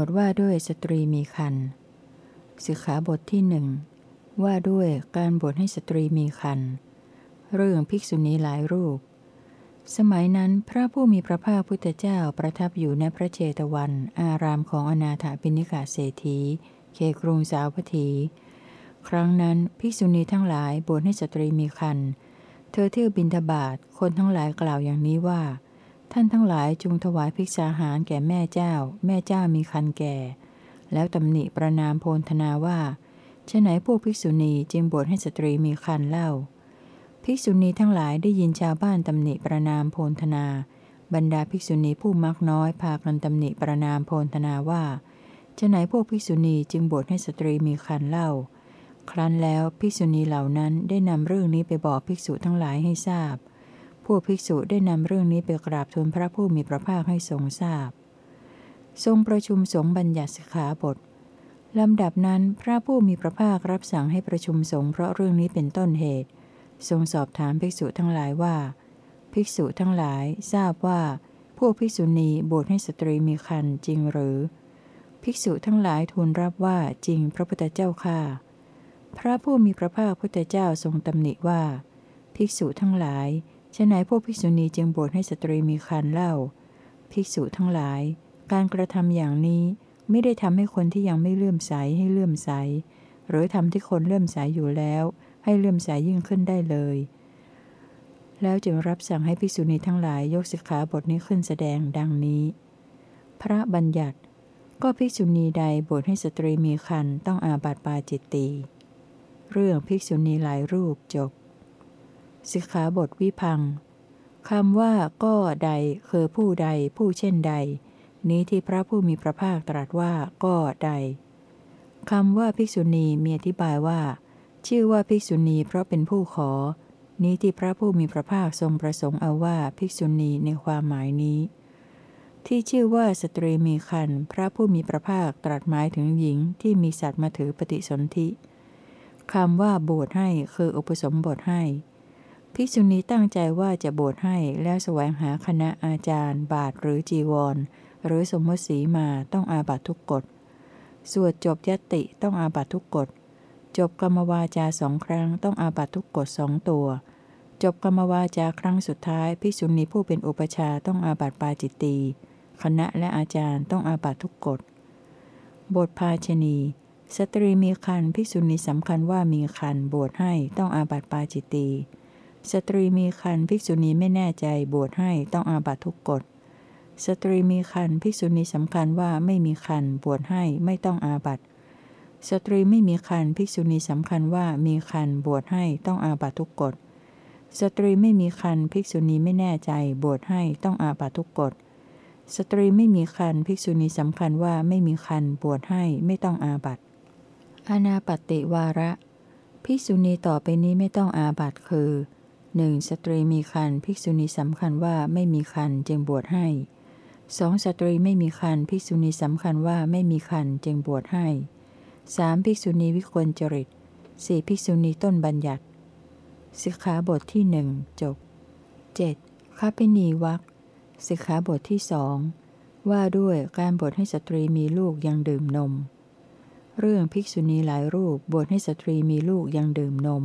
วรรคว่าด้วยสตรีมีครรภ์สิกขาบทที่หนึ่งว่าด้วยการบวชให้สตรีมีครรภ์เรื่องภิกษุณีหลายรูป สมัยนั้นพระผู้มีพระภาคพุทธเจ้าประทับอยู่ในพระเจตวัน อารามของอนาถบิณฑิกเศรษฐีเขตกรุงสาวัตถี ครั้งนั้นภิกษุณีทั้งหลายบวชให้สตรีมีครรภ์เธอเที่ยวบิณฑบาตคนทั้งหลายกล่าวอย่างนี้ว่า ท่านทั้งหลายจงถวายภิกษาหารแก่แม่เจ้า แม่เจ้ามีครรภ์แก่ แล้วตำหนิประณามโพนทะนาว่าไฉนพวกภิกษุณีจึงบวชให้สตรีมีครรภ์เล่า ภิกษุณีทั้งหลายได้ยินชาวบ้านตำหนิประณามโพนทะนา บรรดาภิกษุณีผู้มักน้อยพากันตำหนิประณามโพนทะนาว่าไฉนพวกภิกษุณีจึงบวชให้สตรีมีครรภ์เล่า ครั้นแล้วภิกษุณีเหล่านั้นได้นำเรื่องนี้ไปบอกภิกษุทั้งหลายให้ทราบ วกภิกษุได้นำเรื่องนี้ไปกราบทูลพระผู้มีพระภาคให้ทรงทราบ ทรงประชุมสงฆ์บัญญัติสิกขาบทลำดับนั้นพระผู้มีพระภาครับสั่งให้ประชุมสงฆ์เพราะเรื่องนี้เป็นต้นเหตุ ทรงสอบถามภิกษุทั้งหลายว่า ภิกษุทั้งหลายทราบว่าพวกภิกษุณีบวชให้สตรีมีคันจริงหรือ ภิกษุทั้งหลายทูลรับว่าจริงพระพุทธเจ้าค่าพระผู้มีพระภาคพุทธเจ้าทรงตำหนิว่า ภิกษุทั้งหลาย ฉะไหนพวกภิกษุณีจึงบวชให้สตรีมีคันเล่า ภิกษุทั้งหลาย การกระทำอย่างนี้ไม่ได้ทำให้คนที่ยังไม่เลื่อมใสให้เลื่อมใส หรือทำที่คนเลื่อมใสอยู่แล้ว ให้เลื่อมใสยิ่งขึ้นได้เลย แล้วจึงรับสั่งให้ภิกษุณีทั้งหลายยกสิกขาบทนี้ขึ้นแสดงดังนี้ พระบัญญัติ ก็ภิกษุณีใดบวชให้สตรีมีคันต้องอาบัติปาจิตตีเรื่องภิกษุณีหลายรูปจบ สิกขาบทวิพังคำว่าก็ใดคือผู้ใดผู้เช่นใด นี้ที่พระผู้มีพระภาคตรัสว่าก็ใดคำว่าภิกษุณีมีอธิบายว่า ชื่อว่าภิกษุณีเพราะเป็นผู้ขอ นี้ที่พระผู้มีพระภาคทรงประสงค์เอาว่าภิกษุณีในความหมายนี้ ที่ชื่อว่าสตรีมีคันพระผู้มีพระภาคตรัสหมายถึงหญิงที่มีสัตว์มาถือปฏิสนธิคำว่าบวชให้คืออุปสมบทให้ ภิกษุณีตั้งใจว่าจะบวชให้แล้วแสวงหาคณะอาจารย์ บาทหรือจีวร หรือสมมติสีมาต้องอาบัตทุกกฎ สวดจบยติต้องอาบัตทุกกฎ จบกรรมวาจาสองครั้งต้องอาบัตทุกกฎสองตัว จบกรรมวาจาครั้งสุดท้ายภิกษุณีผู้เป็นอุปัชฌาย์ต้องอาบัติปาจิตตีย์คณะและอาจารย์ต้องอาบัติทุกกฏ บทภาชนีย์ สตรีมีครรภ์ภิกษุณีสำคัญว่ามีครรภ์บวชให้ต้องอาบัติปาจิตตีย์ สตรีมีครรภ์ภิกษุณีไม่แน่ใจบวชให้ต้องอาบัติทุกกฏ สตรีมีครรภ์ภิกษุณีสำคัญว่าไม่มีครรภ์บวชให้ไม่ต้องอาบัติสตรีไม่มีครรภ์ภิกษุณีสำคัญว่ามีครรภ์บวชให้ต้องอาบัติทุกกฏ สตรีไม่มีครรภ์ภิกษุณีไม่แน่ใจบวชให้ต้องอาบัติทุกกฏ สตรีไม่มีครรภ์ภิกษุณีสำคัญว่าไม่มีครรภ์บวชให้ไม่ต้องอาบัติอนาปัตติวาร ภิกษุณีต่อไปนี้ไม่ต้องอาบัติคือ หนึ่งสตรีมีครรภ์ภิกษุณีสำคัญว่าไม่มีครรภ์จึงบวชให้สองสตรีไม่มีครรภ์ภิกษุณีสำคัญว่าไม่มีครรภ์จึงบวชให้สามภิกษุณีวิกลจริตสี่ภิกษุณีต้นบัญญัติสิกขาบทที่หนึ่งจบ 7. ข้าพินีวักสิกขาบทที่สองว่าด้วยการบวชให้สตรีมีลูกยังดื่มนม เรื่องภิกษุณีหลายรูปบวชให้สตรีมีลูกยังดื่มนม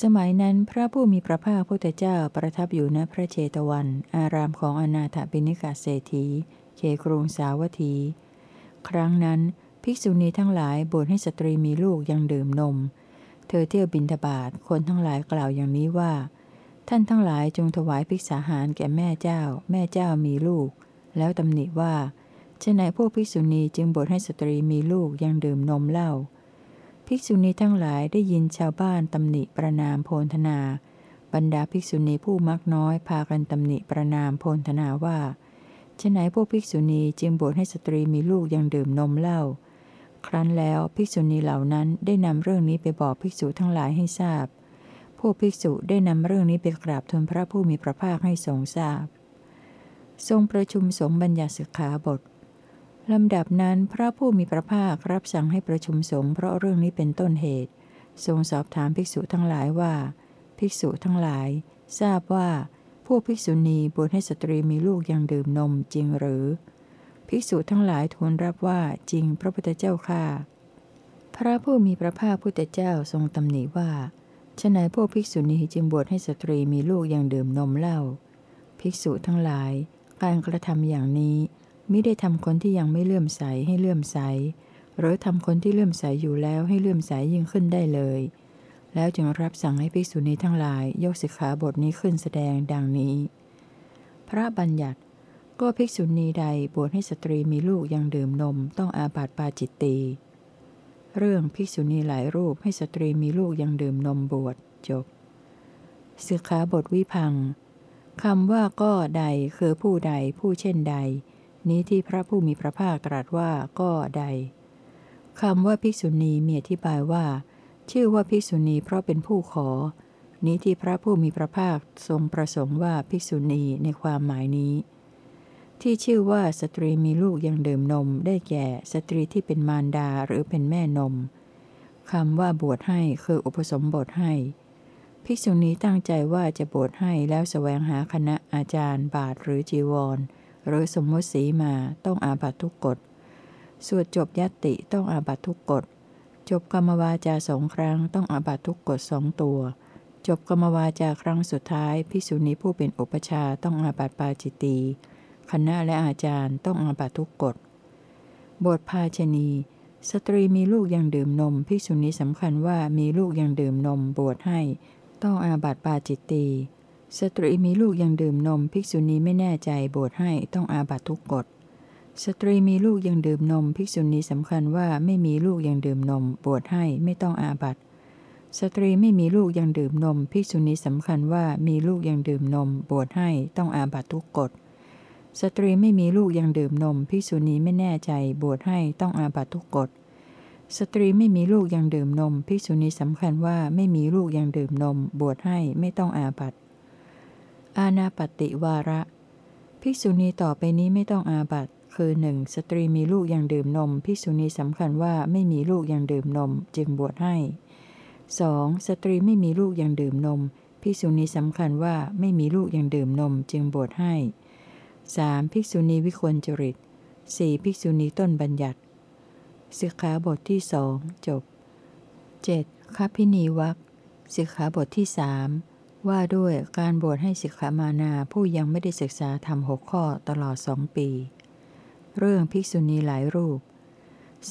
สมัยนั้นพระผู้มีพระภาคพุทธเจ้าประทับอยู่ณพระเชตวัน อารามของอนาถบิณิกาเศรษฐีเขกรุงสาวัตถี ครั้งนั้น ภิกษุณีทั้งหลายบวชให้สตรีมีลูกยังดื่มนม เธอเที่ยวบินทบาทคนทั้งหลายกล่าวอย่างนี้ว่า ท่านทั้งหลายจงถวายภิกษาหารแก่แม่เจ้า แม่เจ้ามีลูก แล้วตำหนิว่าฉะไหนพวกภิกษุณีจึงบวชให้สตรีมีลูกยังดื่มนมเล่า ภิกษุณีทั้งหลายได้ยินชาวบ้านตำหนิประนามโพลธนา บรรดาภิกษุณีผู้มักน้อยพากันตำหนิประนามโพลธนาว่าฉไหนพวกภิกษุณีจึงบวชให้สตรีมีลูกยังดื่มนมเหล้าครั้นแล้วภิกษุณีเหล่านั้นได้นำเรื่องนี้ไปบอกภิกษุทั้งหลายให้ทราบ พวกภิกษุได้นำเรื่องนี้ไปกราบทูลพระผู้มีพระภาคให้ทรงทราบ ทรงประชุมสงฆ์บัญญัติสิกขาบท ลำดับนั้นพระผู้มีพระภาครับสั่งให้ประชุมสงฆ์เพราะเรื่องนี้เป็นต้นเหตุ ทรงสอบถามภิกษุทั้งหลายว่า ภิกษุทั้งหลาย ทราบว่าผู้ภิกษุณีบวชให้สตรีมีลูกยังดื่มนมจริงหรือ ภิกษุทั้งหลายทูลรับว่าจริงพระพุทธเจ้าค่าพระผู้มีพระภาคพุทธเจ้าทรงตำหนิว่าฉนัยพวกภิกษุณีจึงบวชให้สตรีมีลูกยังดื่มนมเล้าภิกษุทั้งหลาย การกระทำอย่างนี้ มิได้ทำคนที่ยังไม่เลื่อมใสให้เลื่อมใส หรือทำคนที่เลื่อมใสอยู่แล้วให้เลื่อมใสยิ่งขึ้นได้เลย แล้วจึงรับสั่งให้ภิกษุณีทั้งหลายยกสิกขาบทนี้ขึ้นแสดงดังนี้ พระบัญญัติ ก็ภิกษุณีใดบวชให้สตรีมีลูกยังดื่มนมต้องอาบัติปาจิตตีย์เรื่องภิกษุณีหลายรูปให้สตรีมีลูกยังดื่มนมบวชจบสิกขาบทวิภังค์คำว่าก็ใดคือผู้ใดผู้เช่นใด นี้ที่พระผู้มีพระภาคตรัสว่าก็ใดคำว่าภิกษุณีมีอธิบายว่า ชื่อว่าภิกษุณีเพราะเป็นผู้ขอ นี้ที่พระผู้มีพระภาคทรงประสงค์ว่าภิกษุณีในความหมายนี้ ที่ชื่อว่าสตรีมีลูกยังดื่มนมได้แก่สตรีที่เป็นมารดาหรือเป็นแม่นมคำว่าบวชให้คืออุปสมบทให้ ภิกษุณีตั้งใจว่าจะบวชให้แล้วสแสวงหาคณะอาจารย์บาทหรือจีวร หรือสมมติสีมาต้องอาบัตทุกกฎสวดจบยติต้องอาบัตทุกกฎจบกรรมวาจาสองครั้งต้องอาบัตทุกกฎสองตัว จบกรรมวาจาครั้งสุดท้ายภิกษุณีผู้เป็นอุปชาต้องอาบัตปาจิตตีคณะและอาจารย์ต้องอาบัตทุกกฎบทภาชนี สตรีมีลูกยังดื่มนมภิกษุณีสำคัญว่ามีลูกยังดื่มนมบวชให้ ต้องอาบัตปาจิตตี สตรีมีลูกยังดื่มนม ภิกษุณีไม่แน่ใจบวชให้ต้องอาบัติทุกกฏ สตรีมีลูกยังดื่มนม ภิกษุณีสำคัญว่าไม่มีลูกยังดื่มนม บวชให้ไม่ต้องอาบัติสตรีไม่มีลูกยังดื่มนม ภิกษุณีสำคัญว่ามีลูกยังดื่มนม บวชให้ต้องอาบัติทุกกฏ สตรีไม่มีลูกยังดื่มนม ภิกษุณีไม่แน่ใจ บวชให้ต้องอาบัติทุกกฏสตรีไม่มีลูกยังดื่มนม ภิกษุณีสำคัญว่าไม่มีลูกยังดื่มนม บวชให้ไม่ต้องอาบัติ อนาปัตติวาร ภิกษุณีต่อไปนี้ไม่ต้องอาบัติคือหนึ่งสตรีมีลูกยังดื่มนม ภิกษุณีสำคัญว่าไม่มีลูกยังดื่มนม จึงบวชให้ 2. สตรีไม่มีลูกยังดื่มนม ภิกษุณีสำคัญว่าไม่มีลูกยังดื่มนม จึงบวชให้ 3. ภิกษุณีวิกลจริต 4. ภิกษุณีต้นบัญญัติสิกขาบทที่สองจบ 7. คัพภินีวรรคสิกขาบทที่สาม ว่าด้วยการบวชให้สิกขามานาผู้ยังไม่ได้ศึกษาทำหกข้อตลอดสองปี เรื่องภิกษุณีหลายรูป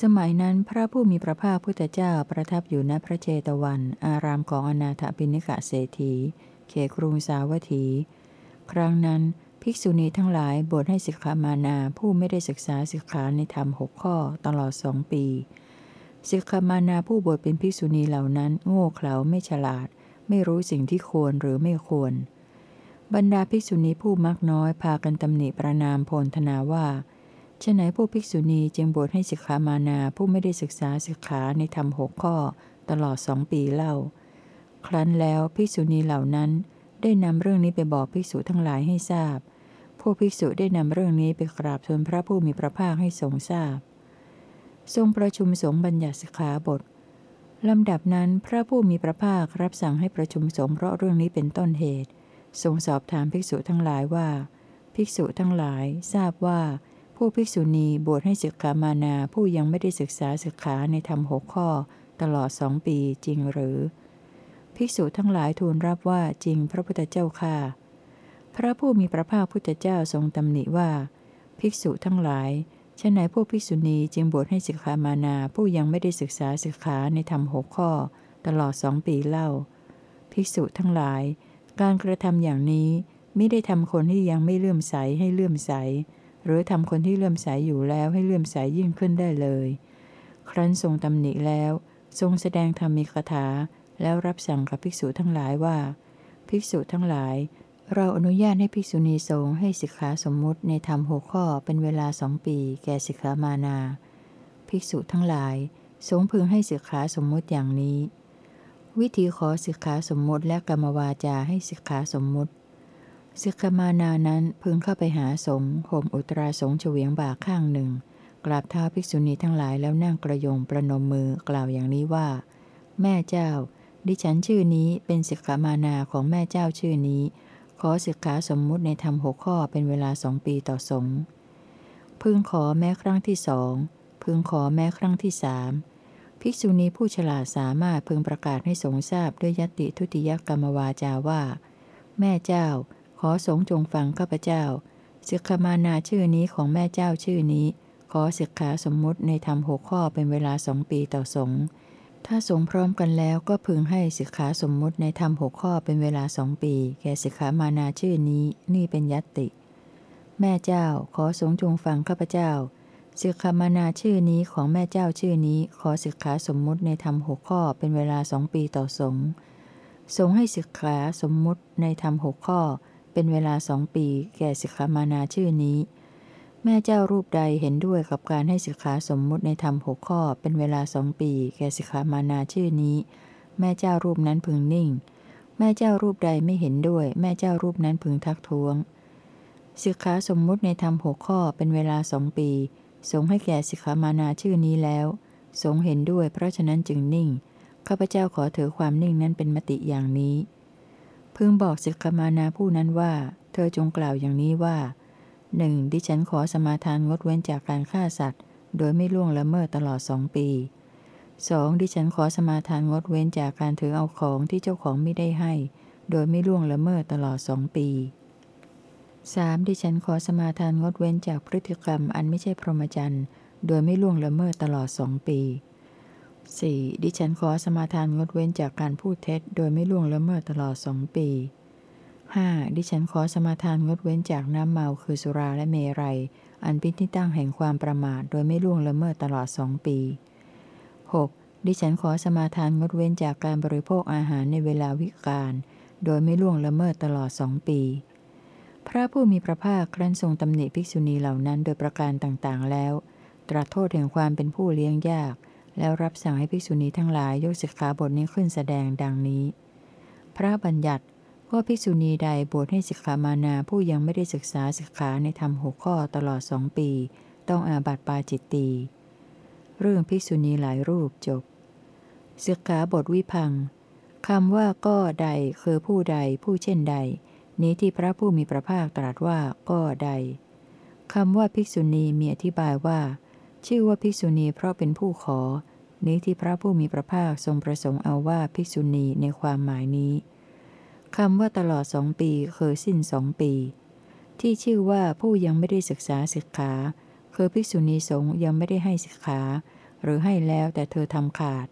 สมัยนั้นพระผู้มีพระภาคพุทธเจ้าประทับอยู่ณพระเจตวัน อารามของอนาถปิณิกะเศรษฐี เขครุงสาวัตถี ครั้งนั้นภิกษุณีทั้งหลายบวชให้สิกขามานาผู้ไม่ได้ศึกษาสิกขาในธรรมหกข้อตลอดสองปีสิกขามานาผู้บวชเป็นภิกษุณีเหล่านั้น โง่เขลาไม่ฉลาด ไม่รู้สิ่งที่ควรหรือไม่ควร บรรดาภิกษุณีผู้มักน้อยพากันตำหนิประนามโพลธนาว่าฉไหนผู้ภิกษุณีจึงบวชให้สิกขามานาผู้ไม่ได้ศึกษาสิกขาในธรรมหกข้อตลอดสองปีเล่า ครั้นแล้วภิกษุณีเหล่านั้นได้นำเรื่องนี้ไปบอกภิกษุทั้งหลายให้ทราบพวกภิกษุได้นำเรื่องนี้ไปกราบทูลพระผู้มีพระภาคให้ทรงทราบ ทรงประชุมสงฆ์บัญญัติสิกขาบท ลำดับนั้นพระผู้มีพระภาครับสั่งให้ประชุมสงฆ์เพราะเรื่องนี้เป็นต้นเหตุ ทรงสอบถามภิกษุทั้งหลายว่า ภิกษุทั้งหลายทราบว่า ผู้ภิกษุณีบวชให้ศึกขามานาผู้ยังไม่ได้ศึกษาศึกขาในธรรมหกข้อ ตลอดสองปีจริงหรือ ภิกษุทั้งหลายทูลรับว่าจริงพระพุทธเจ้าค่ะ พระผู้มีพระภาคพุทธเจ้าทรงตำหนิว่า ภิกษุทั้งหลาย ฉไหนพวกภิกษุณีจึงบวชให้สิกขามานาผู้ยังไม่ได้ศึกษาสิกขาในธรรมหกข้อ ตลอดสองปีเล่า ภิกษุทั้งหลาย การกระทำอย่างนี้ไม่ได้ทำคนที่ยังไม่เลื่อมใสให้เลื่อมใส หรือทำคนที่เลื่อมใสอยู่แล้วให้เลื่อมใสยิ่งขึ้นได้เลย ครั้นทรงตำหนิแล้ว ทรงแสดงธรรมีคาถาแล้วรับสั่งกับภิกษุทั้งหลายว่า ภิกษุทั้งหลาย เราอนุญาตให้ภิกษุณีสงฆ์ให้สิกขาสมมุติในธรรมหกข้อเป็นเวลาสองปี แก่สิกขามานา ภิกษุทั้งหลาย สงพึงให้สิกขาสมมุติอย่างนี้ วิธีขอสิกขาสมมุติและกรรมวาจาให้สิกขาสมมุติสิกขามานานั้นพึงเข้าไปหาสงฆ์ห่มอุตราสงฆ์เฉวียงบ่าข้างหนึ่ง กราบเท้าภิกษุณีทั้งหลายแล้วนั่งกระยงประนมมือกล่าวอย่างนี้ว่า แม่เจ้า ดิฉันชื่อนี้เป็นสิกขามานาของแม่เจ้าชื่อนี้ ขอศึกษาสมมุติในธรรมหกข้อเป็นเวลาสองปีต่อสงพึงขอแม้ครั้งที่สองพึงขอแม้ครั้งที่สามภิกษุณีผู้ฉลาดสามารถพึงประกาศให้สงทราบด้วยยติทุติยกรรมวาจาว่า แม่เจ้า ขอสงจงฟังข้าพเจ้าสิกขมานาชื่อนี้ของแม่เจ้าชื่อนี้ ขอสิกขาสมมุติในธรรมหกข้อเป็นเวลาสองปีต่อสงฆ์ ถ้าสงพร้อมกันแล้วก็พึงให้สิกขาสมมุติในธรรมหกข้อเป็นเวลาสองปี แก่สิกขามานาชื่อนี้นี่เป็นยัตติ แม่เจ้าขอสงจงฟังข้าพเจ้าสิกขามานาชื่อนี้ของแม่เจ้าชื่อนี้ ขอสิกขาสมมุติในธรรมหกข้อเป็นเวลาสองปีต่อสงสงให้สิกขาสมมุติในธรรมหกข้อ เป็นเวลาสองปี แก่สิกขามานาชื่อนี้ แม่เจ้ารูปใดเห็นด้วยกับการให้สิกขาสมมุติในธรรมหกข้อเป็นเวลาสองปี แก่สิกขามานาชื่อนี้ แม่เจ้ารูปนั้นพึงนิ่ง แม่เจ้ารูปใดไม่เห็นด้วย แม่เจ้ารูปนั้นพึงทักท้วงสิกขาสมมุติในธรรมหกข้อเป็นเวลาสองปี สงให้แก่สิกขามานาชื่อนี้แล้ว สงเห็นด้วย เพราะฉะนั้นจึงนิ่งข้าพเจ้าขอถือความนิ่งนั้นเป็นมติอย่างนี้ พึงบอกสิกขามานาผู้นั้นว่า เธอจงกล่าวอย่างนี้ว่า หนึ่งดิฉันขอสมาทานงดเว้นจากการฆ่าสัตว์ โดยไม่ล่วงละเมิดตลอดสองปี 2. ดิฉันขอสมาทานงดเว้นจากการถือเอาของที่เจ้าของไม่ได้ให้ โดยไม่ล่วงละเมิดตลอดสองปี 3. ดิฉันขอสมาทานงดเว้นจากพฤติกรรมอันไม่ใช่พรหมจรรย์ โดยไม่ล่วงละเมิดตลอดสองปี 4. ดิฉันขอสมาทานงดเว้นจากการพูดเท็จ โดยไม่ล่วงละเมิดตลอดสองปี 5. ดิฉันขอสมาทานงดเว้นจากน้ำเมาคือสุราและเมรัย อันเป็นที่ตั้งแห่งความประมาท โดยไม่ล่วงละเมิดตลอดสองปี 6. ดิฉันขอสมาทานงดเว้นจากการบริโภคอาหารในเวลาวิกาลโดยไม่ล่วงละเมิดตลอดสองปี พระผู้มีพระภาคครั้นทรงตำหนิภิกษุณีเหล่านั้นโดยประการต่างๆ แล้ว ตรัสโทษแห่งความเป็นผู้เลี้ยงยาก แล้วรับสั่งให้ภิกษุณีทั้งหลายยกสิกขาบทนี้ขึ้นแสดงดังนี้ พระบัญญัติ ว่าภิกษุณีใดบวชให้สิกขามานาผู้ยังไม่ได้ศึกษาสิกขาในธรรมหกข้อตลอดสองปี ต้องอาบัติปาจิตตี เรื่องภิกษุณีหลายรูปจบสิกขาบทวิพังคำว่าก็ใดคือผู้ใดผู้เช่นใด นี้ที่พระผู้มีพระภาคตรัสว่าก็ใดคำว่าภิกษุณีมีอธิบายว่า ชื่อว่าภิกษุณีเพราะเป็นผู้ขอ นี้ที่พระผู้มีพระภาคทรงประสงค์เอาว่าภิกษุณีในความหมายนี้ คำว่าตลอดสองปีคือสิ้นสองปี ที่ชื่อว่าผู้ยังไม่ได้ศึกษาศิกขาคือภิกษุณีสงฆ์ยังไม่ได้ให้ศิกขา หรือให้แล้วแต่เธอทำขาด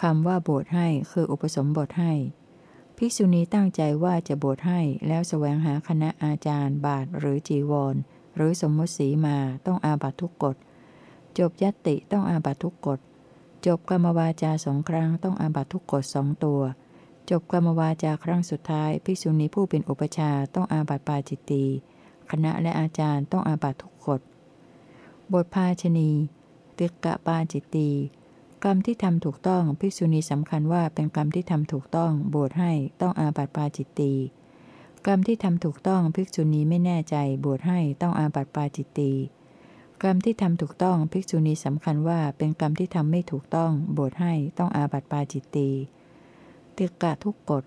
คำว่าบวชให้คืออุปสมบทให้ ภิกษุณีตั้งใจว่าจะบวชให้แล้วแสวงหาคณะอาจารย์ บาทหรือจีวร หรือสมมติสีมาต้องอาบัตทุกกฎ จบยัตติต้องอาบัตทุกกฎ จบกรรมวาจาสองครั้งต้องอาบัตทุกกฎสองตัว จบกรรมวาจาครั้งสุดท้าย ภิกษุณีผู้เป็นอุปชาต้องอาบัติปาจิตตีคณะและอาจารย์ต้องอาบัติทุกกฎบทภาชนีติกะปาจิตตีกรรมที่ทำถูกต้องภิกษุณีสำคัญว่าเป็นกรรมที่ทำถูกต้องบวชให้ต้องอาบัติปาจิตตีกรรมที่ทำถูกต้องภิกษุณีไม่แน่ใจบวชให้ต้องอาบัติปาจิตตีกรรมที่ทำถูกต้องภิกษุณีสำคัญว่าเป็นกรรมที่ทำไม่ถูกต้องบวชให้ต้องอาบัติปาจิตตี ติกะทุกกฎ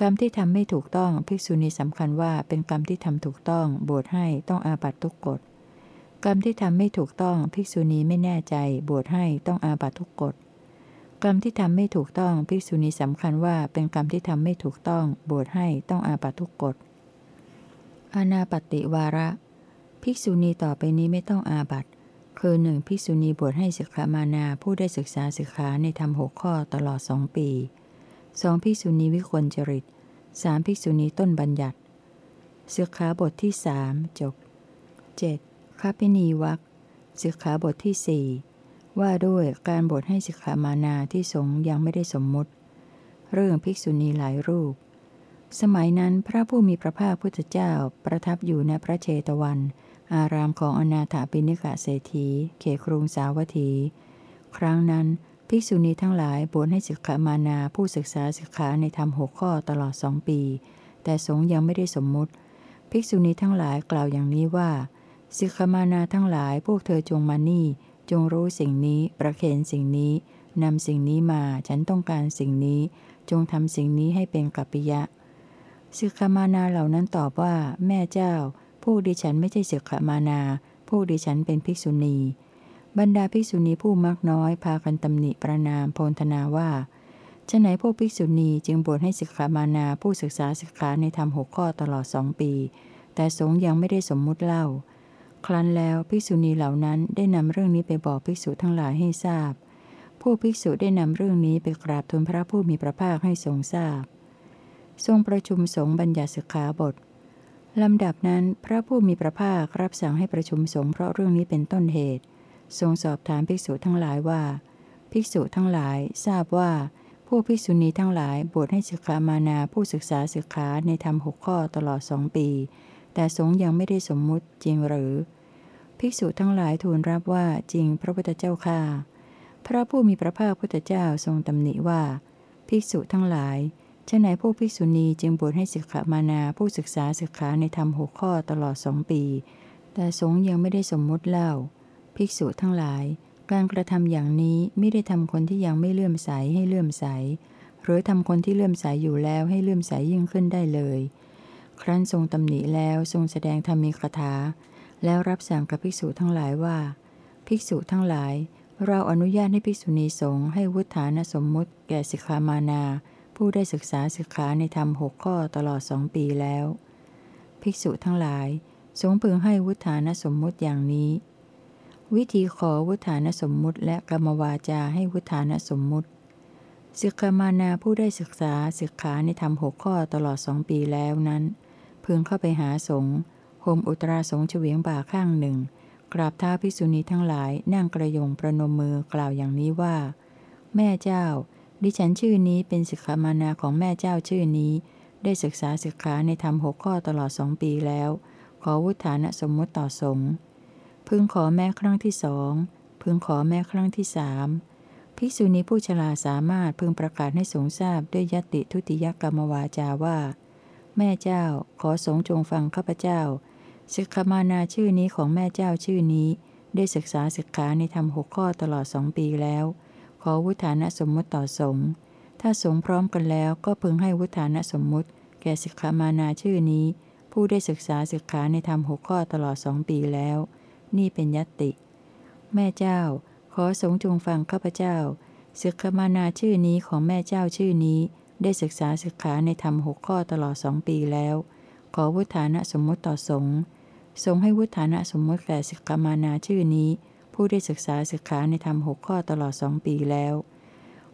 กรรมที่ทำไม่ถูกต้องภิกษุณีสำคัญว่าเป็นกรรมที่ทำถูกต้อง บวชให้ต้องอาบัตทุกกฎกรรมที่ทำไม่ถูกต้องภิกษุณีไม่แน่ใจ บวชให้ต้องอาบัตทุกกฎกรรมที่ทำไม่ถูกต้องภิกษุณีสำคัญว่าเป็นกรรมที่ทำไม่ถูกต้อง บวชให้ต้องอาบัตทุกกฎอนาปติวาระ ภิกษุณีต่อไปนี้ไม่ต้องอาบัตคือหนึ่งภิกษุณีบวชให้ศิกขามานาผู้ได้ศึกษาศิกขาในธรรมหกข้อตลอดสองปี สองภิกษุณีวิคลจริตสามภิกษุณีต้นบัญญัติสิกขาบทที่สามจบ 7. คาปินีวักสิกขาบทที่สี่ว่าด้วยการบทให้สิกขามานาที่สงยังไม่ได้สมมุติ เรื่องภิกษุณีหลายรูป สมัยนั้นพระผู้มีพระภาคพุทธเจ้าประทับอยู่ในพระเชตวัน อารามของอนาถาปิณิกะเศรษฐีเขครุงสาวัตถี ครั้งนั้น ภิกษุณีทั้งหลายบวชให้ศึกขามานาผู้ศึกษาศึกขาในธรรมหกข้อตลอดสองปี แต่สงยังไม่ได้สมมุติ ภิกษุณีทั้งหลายกล่าวอย่างนี้ว่าศึกขามานาทั้งหลายพวกเธอจงมานี่ จงรู้สิ่งนี้ประเคนสิ่งนี้นำสิ่งนี้มาฉันต้องการสิ่งนี้ จงทำสิ่งนี้ให้เป็นกัปปิยะศึกขามานาเหล่านั้นตอบว่า แม่เจ้า ผู้ดิฉันไม่ใช่ศึกขามานา ผู้ดิฉันเป็นภิกษุณี บรรดาภิกษุณีผู้มักน้อยพากันตำหนิประนามโพนธนาว่าฉะไหนพวกภิกษุณีจึงบวชให้สิกขามานาผู้ศึกษาสิกขาในธรรมหกข้อตลอดสองปี แต่สงยังไม่ได้สมมุติเล่า ครั้นแล้วภิกษุณีเหล่านั้นได้นำเรื่องนี้ไปบอกภิกษุทั้งหลายให้ทราบ ผู้ภิกษุได้นำเรื่องนี้ไปกราบทูลพระผู้มีพระภาคให้ทรงทราบ ทรงประชุมสงฆ์บัญญัติสิกขาบทลำดับนั้นพระผู้มีพระภาครับสั่งให้ประชุมสงฆ์เพราะเรื่องนี้เป็นต้นเหตุ ทรงสอบถามภิกษุทั้งหลายว่า ภิกษุทั้งหลายทราบว่าพวกภิกษุณีทั้งหลายบวชให้ศึกขามานาผู้ศึกษาศึกขาในธรรมหกข้อตลอดสองปี แต่สงยังไม่ได้สมมุติจริงหรือ ภิกษุทั้งหลายทูลรับว่าจริงพระพุทธเจ้าค่าพระผู้มีพระภาคพุทธเจ้าทรงตำหนิว่า ภิกษุทั้งหลายฉะไหนพวกภิกษุณีจึงบวชให้ศึกขามานาผู้ศึกษาศึกขาในธรรมหกข้อตลอดสองปี แต่สงยังไม่ได้สมมุติเล่า ภิกษุทั้งหลาย การกระทำอย่างนี้ไม่ได้ทำคนที่ยังไม่เลื่อมใสให้เลื่อมใส หรือทำคนที่เลื่อมใสอยู่แล้วให้เลื่อมใสยิ่งขึ้นได้เลย ครั้นทรงตำหนิแล้วทรงแสดงธรรมีคาถา แล้วรับสั่งกับภิกษุทั้งหลายว่า ภิกษุทั้งหลาย เราอนุญาตให้ภิกษุณีสงฆ์ให้วุฒานสมมุติแก่สิกขามานา ผู้ได้ศึกษาสิกขาในธรรมหกข้อตลอดสองปีแล้ว ภิกษุทั้งหลาย สงพึงให้วุฒานสมมุติอย่างนี้ วิธีขอวุฒานสมมุติ และกรรมวาจาให้วุฒานสมมุติศึกขมานาผู้ได้ศึกษาศึกขาในธรรมหกข้อตลอดสองปีแล้วนั้น พึงเข้าไปหาสงฆ์โฮมอุตราสงฆ์เฉวียงบ่าข้างหนึ่ง กราบท้าภิกษุณีทั้งหลายนั่งกระยงประนมมือกล่าวอย่างนี้ว่า แม่เจ้า ดิฉันชื่อนี้เป็นศึกขามานาของแม่เจ้าชื่อนี้ ได้ศึกษาศึกขาในธรรมหกข้อตลอดสองปีแล้ว ขอวุฒานสมมุติต่อสงฆ์ พึงขอแม้ครั้งที่สอง พึงขอแม้ครั้งที่สามภิกษุณีผู้ฉลาสามารถพึงประกาศให้สงทราบด้วยยติทุติยกรรมวาจาว่า แม่เจ้าขอสงจงฟังข้าพเจ้าศึกขมานาชื่อนี้ของแม่เจ้าชื่อนี้ ได้ศึกษาศึกษาในธรรมหกข้อตลอดสองปีแล้ว ขอวุฒานะสมมุติต่อสงถ้าสงพร้อมกันแล้วก็พึงให้วุฒานะสมมุติ แก่ศึกขามานาชื่อนี้ ผู้ได้ศึกษาศึกษาในธรรมหกข้อตลอดสองปีแล้ว นี่เป็นยติ แม่เจ้า ขอสงจงฟังข้าพเจ้าศึกขมานาชื่อนี้ของแม่เจ้าชื่อนี้ ได้ศึกษาศึกษาในธรรมหกข้อตลอดสองปีแล้ว ขอวุฒานะสมมติต่อสงสงให้วุฒานะสมมติแก่ศึกขมานาชื่อนี้ ผู้ได้ศึกษาศึกษาในธรรมหกข้อตลอดสองปีแล้ว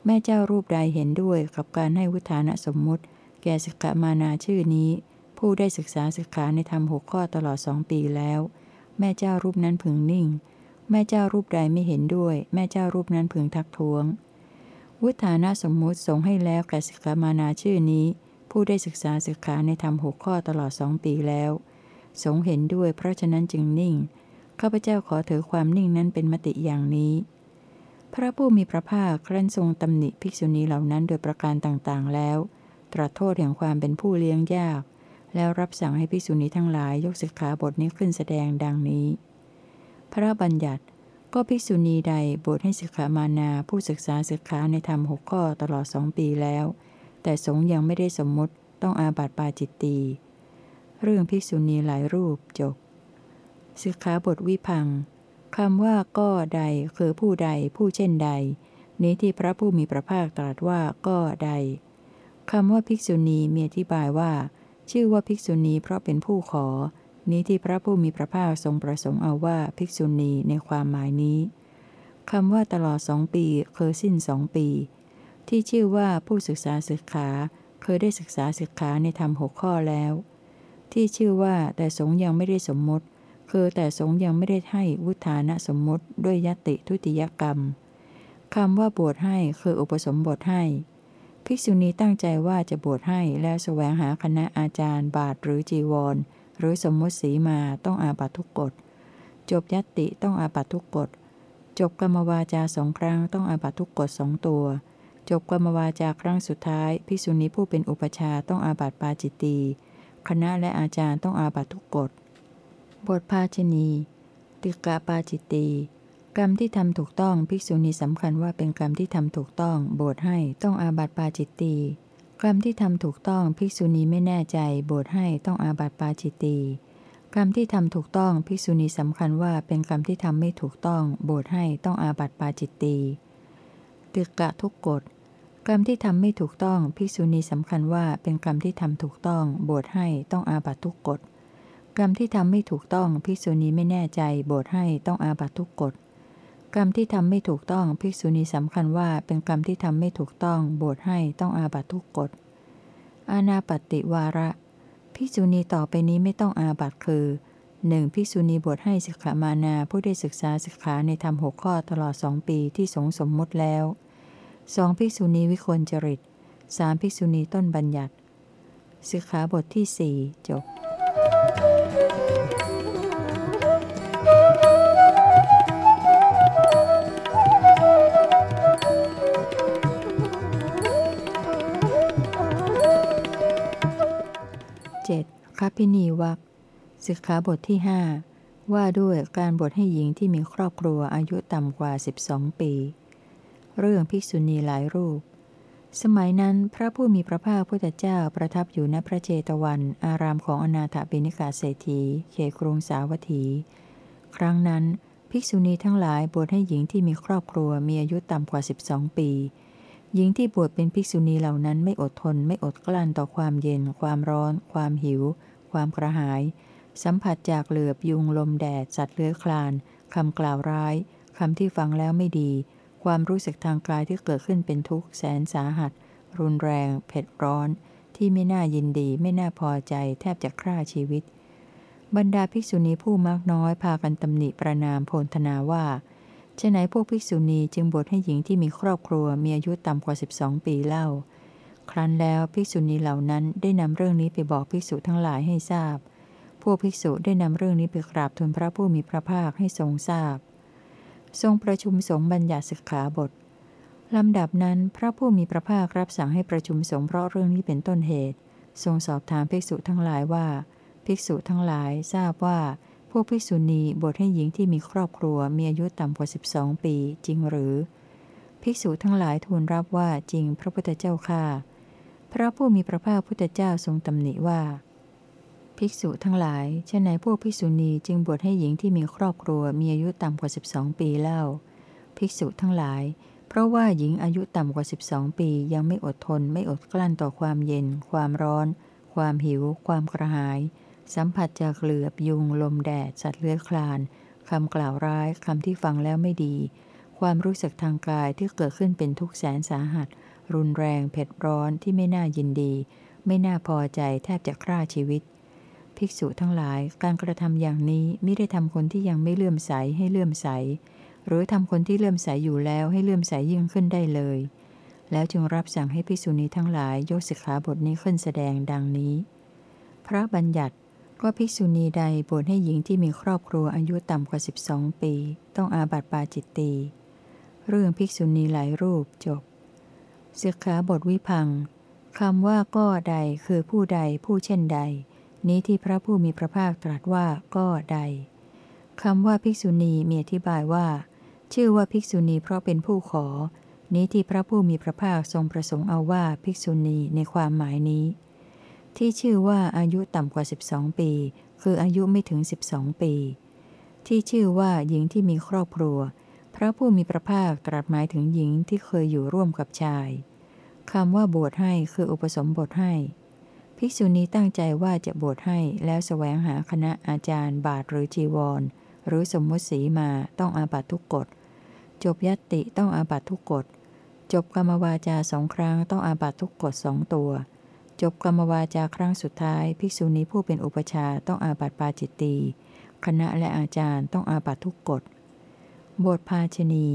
แม่เจ้ารูปใดเห็นด้วยกับการให้วุฒานะสมมติ แก่ศึกขมานาชื่อนี้ ผู้ได้ศึกษาศึกษาในธรรมหกข้อตลอดสองปีแล้ว แม่เจ้ารูปนั้นพึงนิ่ง แม่เจ้ารูปใดไม่เห็นด้วย แม่เจ้ารูปนั้นพึงทักท้วง วุฒานะสมมุติส่งให้แล้วแก่สิกขามานาชื่อนี้ ผู้ได้ศึกษาศึกษาในธรรมหกข้อตลอดสองปีแล้ว สงเห็นด้วยเพราะฉะนั้นจึงนิ่ง ข้าพเจ้าขอถือความนิ่งนั้นเป็นมติอย่างนี้ พระผู้มีพระภาคครั้นทรงตำหนิภิกษุณีเหล่านั้นโดยประการต่างๆแล้ว ตรัสโทษแห่งความเป็นผู้เลี้ยงยาก แล้วรับสั่งให้ภิกษุณีทั้งหลายยกสิกขาบทนี้ขึ้นแสดงดังนี้ พระบัญญัติก็ภิกษุณีใดบทให้สิกขามานาผู้ศึกษาสิกขาในธรรมหกข้อตลอดสองปีแล้ว แต่สงยังไม่ได้สมมติต้องอาบัติปาจิตตีเรื่องภิกษุณีหลายรูปจบสิกขาบทวิพังคำว่าก็ใดคือผู้ใดผู้เช่นใด นี้ที่พระผู้มีพระภาคตรัสว่าก็ใดคำว่าภิกษุณีมีอธิบายว่า ชื่อว่าภิกษุณีเพราะเป็นผู้ขอ นี้ที่พระผู้มีพระภาคทรงประสงค์เอาว่าภิกษุณีในความหมายนี้คำว่าตลอดสองปีเคยสิ้นสองปี ที่ชื่อว่าผู้ศึกษาศึกษาเคยได้ศึกษาศึกษาในธรรมหกข้อแล้ว ที่ชื่อว่าแต่สงยังไม่ได้สมมติ คือแต่สงยังไม่ได้ให้วุฒานะสมมติด้วยยติทุติยกรรมคำว่าบวชให้คืออุปสมบทให้ ภิกษุณีตั้งใจว่าจะบวชให้แล้วแสวงหาคณะอาจารย์บาทหรือจีวร หรือสมมติสีมาต้องอาบัตทุกกฎ จบยัตติต้องอาบัตทุกกฎ จบกรรมวาจาสองครั้งต้องอาบัตทุกกฎสองตัว จบกรรมวาจาครั้งสุดท้ายภิกษุณีผู้เป็นอุปชาต้องอาบัตปาจิตตีคณะและอาจารย์ต้องอาบัตทุกกฎบทภาชนี ติกะปาจิตตี กรรมที่ทำถูกต้องภิกษุณีสำคัญว่าเป็นกรรมที่ทำถูกต้องบทให้ต้องอาบัติปาจิตตีกรรมที่ทำถูกต้องภิกษุณีไม่แน่ใจบทให้ต้องอาบัติปาจิตตีกรรมที่ทำถูกต้องภิกษุณีสำคัญว่าเป็นกรรมที่ทำไม่ถูกต้อง โบสให้ต้องอาบัติปาจิตตีตึกกะทุกกฎกรรมที่ทำไม่ถูกต้องภิกษุณีสำคัญว่าเป็นกรรมที่ทำถูกต้อง โบสให้ต้องอาบัติทุกกฎกรรมที่ทำไม่ถูกต้องภิกษุณีไม่แน่ใจ โบสให้ต้องอาบัติทุกกฎ กรรมที่ทำไม่ถูกต้องภิกษุณีสำคัญว่าเป็นกรรมที่ทำไม่ถูกต้องโบสให้ต้องอาบัตทุกกฎอาณาปฏิวาระภิกษุณีต่อไปนี้ไม่ต้องอาบัติคือ 1. ภิกษุณีบวชให้สิกขามานาผู้ได้ศึกษาสิกขาในธรรมหกข้อตลอดสองปีที่สงสมมุติแล้ว 2. ภิกษุณีวิคลจริต 3. ภิกษุณีต้นบัญญัติสิกขาบทที่สี่จบ คัพินีวักสิกขาบทที่หว่าด้วยการบวชให้หญิงที่มีครอบครัวอายุต่ำกว่า 12 ปี เรื่องภิกษุณีหลายรูป สมัยนั้นพระผู้มีพระภาคพุทธเจ้าประทับอยู่ณพระเจตวัน อารามของอนาถบิณิกาเศรษฐีเขครุงสาวัตถี ครั้งนั้น ภิกษุณีทั้งหลายบวชให้หญิงที่มีครอบครัวมีอายุต่ำกว่า 12 ปี หญิงที่บวชเป็นภิกษุณีเหล่านั้นไม่อดทนไม่อดกลั้นต่อความเย็น ความร้อน ความหิว ความกระหาย สัมผัสจากเหลือบยุงลมแดด สัตว์เลื้อยคลานคำกล่าวร้ายคำที่ฟังแล้วไม่ดี ความรู้สึกทางกายที่เกิดขึ้นเป็นทุกข์แสนสาหัส รุนแรง เผ็ดร้อน ที่ไม่น่ายินดี ไม่น่าพอใจแทบจะฆ่าชีวิต บรรดาภิกษุณีผู้มากน้อยพากันตำหนิประนามโพลธนาว่า ชะไหนพวกภิกษุณีจึงบทให้หญิงที่มีครอบครัวมีอายุต่ำกว่า 12 ปีเล่า ครั้นแล้วภิกษุณีเหล่านั้นได้นำเรื่องนี้ไปบอกภิกษุทั้งหลายให้ทราบ พวกภิกษุได้นำเรื่องนี้ไปกราบทูลพระผู้มีพระภาคให้ทรงทราบ ทรงประชุมสงฆ์บัญญัติสิกขาบทลำดับนั้นพระผู้มีพระภาครับสั่งให้ประชุมสงฆ์เพราะเรื่องนี้เป็นต้นเหตุ ทรงสอบถามภิกษุทั้งหลายว่า ภิกษุทั้งหลายทราบว่า พวกภิกษุณีบทให้หญิงที่มีครอบครัวมีอายุต่ำกว่า 12 ปีจริงหรือ ภิกษุทั้งหลายทูลรับว่าจริงพระพุทธเจ้าค่าพระผู้มีพระภาคพุทธเจ้าทรงตำหนิว่า ภิกษุทั้งหลายเช่นไหนพวกภิกษุณีจึงบวชให้หญิงที่มีครอบครัวมีอายุต่ำกว่า 12 ปีเล่า ภิกษุทั้งหลาย เพราะว่าหญิงอายุต่ำกว่า 12 ปียังไม่อดทนไม่อดกลั้นต่อความเย็น ความร้อน ความหิว ความกระหาย สัมผัสจากเหลือบยุงลมแดด สัตว์เลื้อยคลานคำกล่าวร้ายคำที่ฟังแล้วไม่ดี ความรู้สึกทางกายที่เกิดขึ้นเป็นทุกข์แสนสาหัส รุนแรง เผ็ดร้อนที่ไม่น่ายินดี ไม่น่าพอใจแทบจะฆ่าชีวิต ภิกษุทั้งหลายการกระทำอย่างนี้ไม่ได้ทำคนที่ยังไม่เลื่อมใสให้เลื่อมใส หรือทำคนที่เลื่อมใสอยู่แล้วให้เลื่อมใสยิ่งขึ้นได้เลย แล้วจึงรับสั่งให้ภิกษุณีทั้งหลายยกสิกขาบทนี้ขึ้นแสดงดังนี้ พระบัญญัติ ก็ภิกษุณีใดบวชให้หญิงที่มีครอบครัวอายุต่ำกว่า 12 ปี ต้องอาบัติปาจิตตี เรื่องภิกษุณีหลายรูปจบสิกขาบทวิพังคำว่าก็ใดคือผู้ใดผู้เช่นใด นี้ที่พระผู้มีพระภาคตรัสว่าก็ใดคำว่าภิกษุณีมีอธิบายว่า ชื่อว่าภิกษุณีเพราะเป็นผู้ขอ นี้ที่พระผู้มีพระภาคทรงประสงค์เอาว่าภิกษุณีในความหมายนี้ ที่ชื่อว่าอายุต่ำกว่า 12 ปี คืออายุไม่ถึง 12 ปี ที่ชื่อว่าหญิงที่มีครอบครัว พระผู้มีพระภาคตรัสหมายถึงหญิงที่เคยอยู่ร่วมกับชายคำว่าบวชให้คืออุปสมบทให้ ภิกษุณีตั้งใจว่าจะบวชให้แล้วแสวงหาคณะอาจารย์ บาทหรือจีวร หรือสมมติสีมาต้องอาบัตทุกกฎ จบยัตติต้องอาบัตทุกกฎ จบกรรมวาจาสองครั้งต้องอาบัตทุกกฎสองตัว จบกรรมวาจาครั้งสุดท้าย ภิกษุณีผู้เป็นอุปชาต้องอาบัตปาจิตตีคณะและอาจารย์ต้องอาบัตทุกกฎบทภาชนี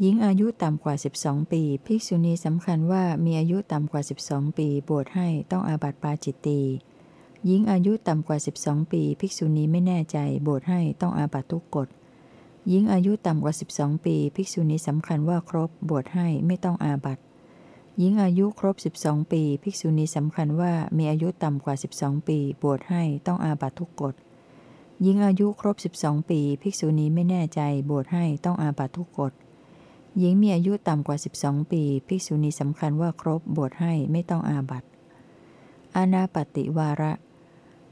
หญิงอายุต่ำกว่า 12 ปี ภิกษุณีสำคัญว่ามีอายุต่ำกว่า 12 ปี บวชให้ต้องอาบัติปาจิตตีหญิงอายุต่ำกว่า 12 ปี ภิกษุณีไม่แน่ใจ บวชให้ต้องอาบัติทุกกฎหญิงอายุต่ำกว่า 12 ปี ภิกษุณีสำคัญว่าครบบวชให้ไม่ต้องอาบัติ หญิงอายุครบ 12 ปี ภิกษุณีสำคัญว่ามีอายุต่ำกว่า 12 ปี บวชให้ต้องอาบัตทุกกฎหญิงอายุครบ 12 ปี ภิกษุณีไม่แน่ใจ บวชให้ต้องอาบัตทุกกฎหญิงมีอายุต่ำกว่า 12 ปี ภิกษุณีสำคัญว่าครบบวชให้ไม่ต้องอาบัตอาณาปฏิวาระ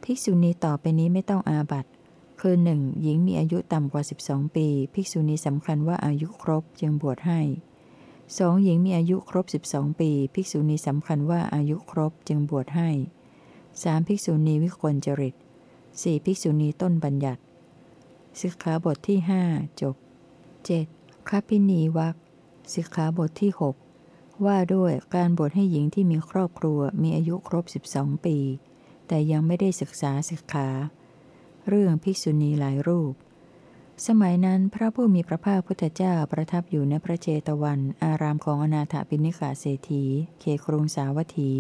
ภิกษุณีต่อไปนี้ไม่ต้องอาบัตคือหนึ่งหญิงมีอายุต่ำกว่า 12 ปี ภิกษุณีสำคัญว่าอายุครบจึงบวชให้ สองหญิงมีอายุครบ 12 ปี ภิกษุณีสำคัญว่าอายุครบจึงบวชให้สามภิกษุณีวิกลจริตสี่ภิกษุณีต้นบัญญัติสิกขาบทที่หจบ 7. คพินีวักสิกขาบทที่6ว่าด้วยการบวชให้หญิงที่มีครอบครัวมีอายุครบ 12 ปี แต่ยังไม่ได้ศึกษาสิกขา เรื่องภิกษุณีหลายรูป สมัยนั้นพระผู้มีพระภาคพุทธเจ้าประทับอยู่ในพระเจตวัน อารามของอนาถปิณิกาเศรษฐีเขครุงสาวัตถี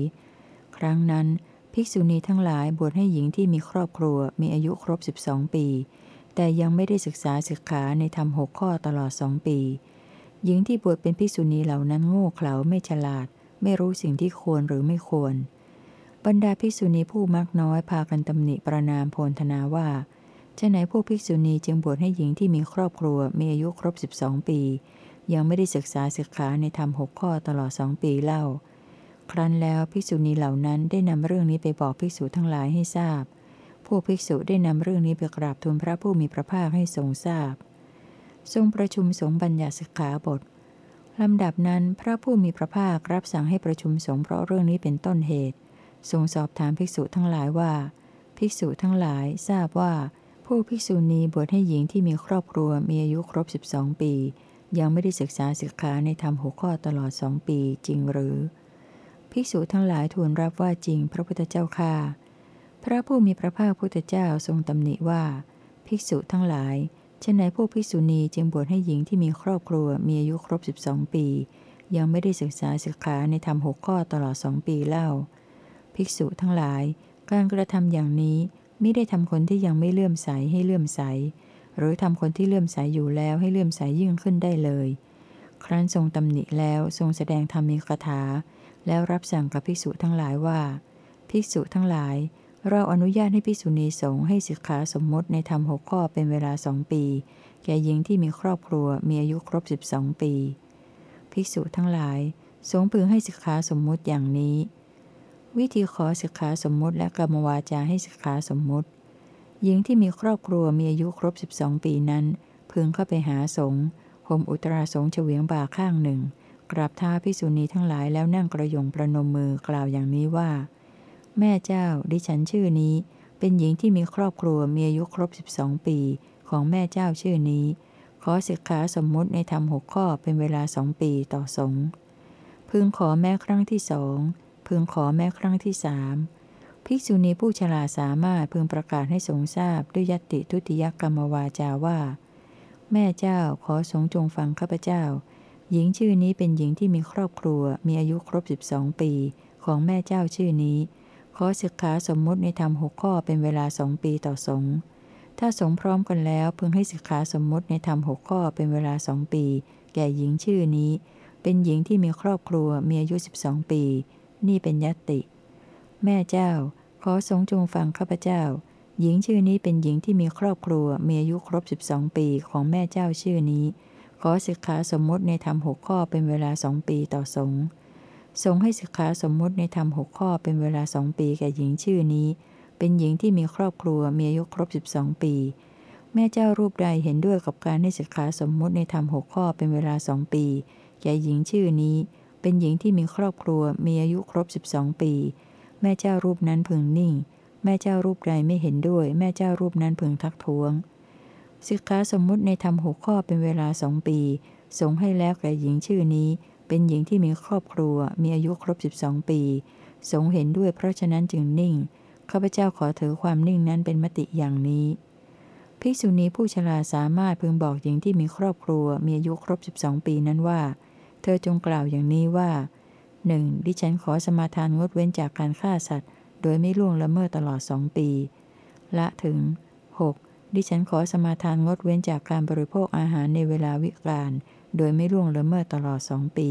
ครั้งนั้น ภิกษุณีทั้งหลายบวชให้หญิงที่มีครอบครัวมีอายุครบ 12 ปี แต่ยังไม่ได้ศึกษาศึกษาในธรรมหกข้อตลอดสองปี หญิงที่บวชเป็นภิกษุณีเหล่านั้นโง่เขลาไม่ฉลาด ไม่รู้สิ่งที่ควรหรือไม่ควร บรรดาภิกษุณีผู้มักน้อยพากันตำหนิประนามโพลธนาว่า จะไหนพวกภิกษุณีจึงบวชให้หญิงที่มีครอบครัวมีอายุครบ 12 ปี ยังไม่ได้ศึกษาศึกษาในธรรมหกข้อตลอดสองปีเล่า ครั้นแล้วภิกษุณีเหล่านั้นได้นำเรื่องนี้ไปบอกภิกษุทั้งหลายให้ทราบ พวกภิกษุได้นำเรื่องนี้ไปกราบทูลพระผู้มีพระภาคให้ทรงทราบ ทรงประชุมสงฆ์บัญญัติสิกขาบทลำดับนั้นพระผู้มีพระภาครับสั่งให้ประชุมสงฆ์เพราะเรื่องนี้เป็นต้นเหตุทรงสอบถามภิกษุทั้งหลายว่า ภิกษุทั้งหลายทราบว่า ผู้ภิกษุณีบวชให้หญิงที่มีครอบครัวมีอายุครบ 12 ปี ยังไม่ได้ศึกษาศึกษาในธรรมหกข้อตลอดสองปีจริงหรือ ภิกษุทั้งหลายทูลรับว่าจริงพระพุทธเจ้าค่าพระผู้มีพระภาคพุทธเจ้าทรงตำหนิว่า ภิกษุทั้งหลายเช่นไหนพวกภิกษุณีจึงบวชให้หญิงที่มีครอบครัวมีอายุครบ 12 ปี ยังไม่ได้ศึกษาศึกษาในธรรมหกข้อตลอดสองปีเล่า ภิกษุทั้งหลาย การกระทำอย่างนี้ ไม่ได้ทำคนที่ยังไม่เลื่อมใสให้เลื่อมใส หรือทำคนที่เลื่อมใสอยู่แล้วให้เลื่อมใสยิ่งขึ้นได้เลย ครั้นทรงตำหนิแล้วทรงแสดงธรรมีคาถา แล้วรับสั่งกับภิกษุทั้งหลายว่า ภิกษุทั้งหลาย เราอนุญาตให้ภิกษุณีสงฆ์ให้สิกขาสมมติในธรรมหกข้อเป็นเวลาสองปี แก่หญิงที่มีครอบครัวมีอายุครบสิบองปี ภิกษุทั้งหลายสงพึงให้สิกขาสมมุติอย่างนี้ วิธีขอสิกขาสมมุติและกรรมวาจาให้สิกขาสมมุติ หญิงที่มีครอบครัวมีอายุครบสิบองปีนั้น พึงเข้าไปหาสงฆ์ห่มอุตราสงฆ์เฉวียงบ่าข้างหนึ่ง กราบท้าพิสุณีทั้งหลายแล้วนั่งกระยงประนมมือกล่าวอย่างนี้ว่า แม่เจ้าดิฉันชื่อนี้ เป็นหญิงที่มีครอบครัวมีอายุครบ 12 ปีของแม่เจ้าชื่อนี้ ขอสิกขาสมมุติในธรรมหกข้อเป็นเวลาสองปีต่อสงฆ์พึงขอแม่ครั้งที่สอง พึงขอแม่ครั้งที่สามภิกษุณีผู้ฉลาสามารถพึงประกาศให้สงทราบด้วยยติทุติยกรรมวาจาว่า แม่เจ้าขอสงจงฟังข้าพเจ้า หญิงชื่อนี้เป็นหญิงที่มีครอบครัว มีอายุครบ 12 ปีของแม่เจ้าชื่อนี้ ขอศึกษาสมมุติในธรรมหกข้อเป็นเวลาสองปีต่อสงถ้าสงพร้อมกันแล้วพึงให้ศึกษาสมมุติในธรรมหกข้อเป็นเวลาสองปี แก่หญิงชื่อนี้ เป็นหญิงที่มีครอบครัวมีอายุ 12 ปี นี่เป็นยติ แม่เจ้า ขอสงจงฟังข้าพเจ้า หญิงชื่อนี้เป็นหญิงที่มีครอบครัวมีอายุครบ 12 ปีของแม่เจ้าชื่อนี้ ขอสิกขาสมมติในธรรมหกข้อเป็นเวลาสองปีต่อสงฆ์สงให้สิกขาสมมติในธรรมหกข้อเป็นเวลาสองปีแก่หญิงชื่อนี้ เป็นหญิงที่มีครอบครัวมีอายุครบสิบองปี แม่เจ้ารูปใดเห็นด้วยกับการให้สิกขาสมมติในธรรมหกข้อเป็นเวลาสองปีแก่หญิงชื่อนี้ เป็นหญิงที่มีครอบครัวมีอายุครบสิบองปี แม่เจ้ารูปนั้นพึงนิ่ง แม่เจ้ารูปใดไม่เห็นด้วย แม่เจ้ารูปนั้นพึงทักท้วงสิกขาสมมุติในธรรมหกข้อเป็นเวลาสองปีสงให้แล้วแก่หญิงชื่อนี้ เป็นหญิงที่มีครอบครัว มีอายุครบ 12 ปี สงเห็นด้วยเพราะฉะนั้นจึงนิ่งข้าพเจ้าขอถือความนิ่งนั้นเป็นมติอย่างนี้ภิกษุณีผู้ฉลาสามารถพึงบอกหญิงที่มีครอบครัว มีอายุครบ 12 ปีนั้นว่า เธอจงกล่าวอย่างนี้ว่าหนึ่งดิฉันขอสมาทานงดเว้นจากการฆ่าสัตว์ โดยไม่ล่วงละเมิดตลอดสองปี ละถึง 6. ดิฉันขอสมาทานงดเว้นจากการบริโภคอาหารในเวลาวิกาลโดยไม่ล่วงละเมิดตลอดสองปี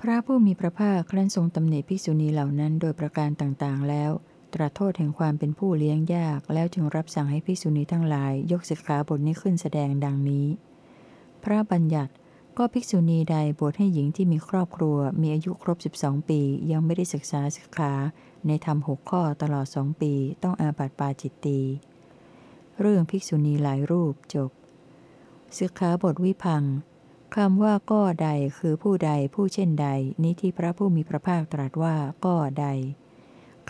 พระผู้มีพระภาคครั้นทรงตำหนิภิกษุณีเหล่านั้นโดยประการต่างๆ แล้ว ตรัสโทษแห่งความเป็นผู้เลี้ยงยาก แล้วจึงรับสั่งให้ภิกษุณีทั้งหลาย ยกสิกขาบทนี้ขึ้นแสดงดังนี้ พระบัญญัติ ก็ภิกษุณีใดบวชให้หญิงที่มีครอบครัว มีอายุครบ 12 ปี ยังไม่ได้ศึกษาสิกขาในธรรมหกข้อตลอดสองปี ต้องอาบัติปาจิตตี เรื่องภิกษุณีหลายรูปจบสิกขาบทวิพังคำว่าก็ใดคือผู้ใดผู้เช่นใด นี้ที่พระผู้มีพระภาคตรัสว่าก็ใด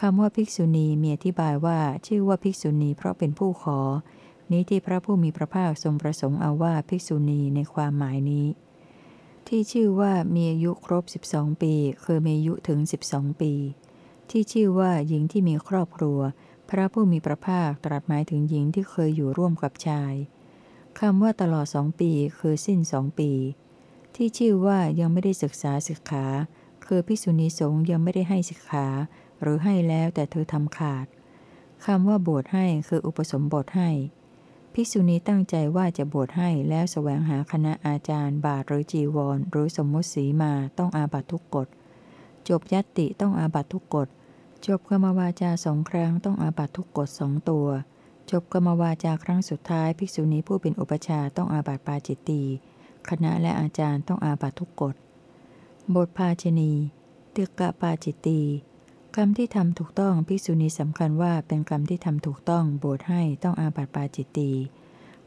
คำว่าภิกษุณีมีอธิบายว่าชื่อว่าภิกษุณีเพราะเป็นผู้ขอ นี้ที่พระผู้มีพระภาคทรงประสงค์เอาว่าภิกษุณีในความหมายนี้ ที่ชื่อว่ามีอายุครบ 12 ปี คือมีอายุถึง 12 ปี ที่ชื่อว่าหญิงที่มีครอบครัว พระผู้มีพระภาคตรัสหมายถึงหญิงที่เคยอยู่ร่วมกับชายคำว่าตลอดสองปีคือสิ้นสองปี ที่ชื่อว่ายังไม่ได้ศึกษาศึกขา คือภิกษุณีสงฆ์ยังไม่ได้ให้ศึกขา หรือให้แล้วแต่เธอทำขาดคำว่าบวชให้คืออุปสมบทให้ ภิกษุณีตั้งใจว่าจะบวชให้แล้วแสวงหาคณะอาจารย์ บาทหรือจีวร หรือสมมติสีมาต้องอาบัตทุกกฎ จบยัตติต้องอาบัตทุกกฎ จบกรรมวาจาสองครั้งต้องอาบัตทุกกฎสองตัว จบกรรมวาจาครั้งสุดท้ายภิกษุณีผู้เป็นอุปชาต้องอาบัตปาจิตตีคณะและอาจารย์ต้องอาบัตทุกกฎบทภาชนีตึกกะปาจิตตี กรรมที่ทำถูกต้องภิกษุณีสำคัญว่าเป็นกรรมที่ทำถูกต้องบทให้ต้องอาบัติปาจิตตี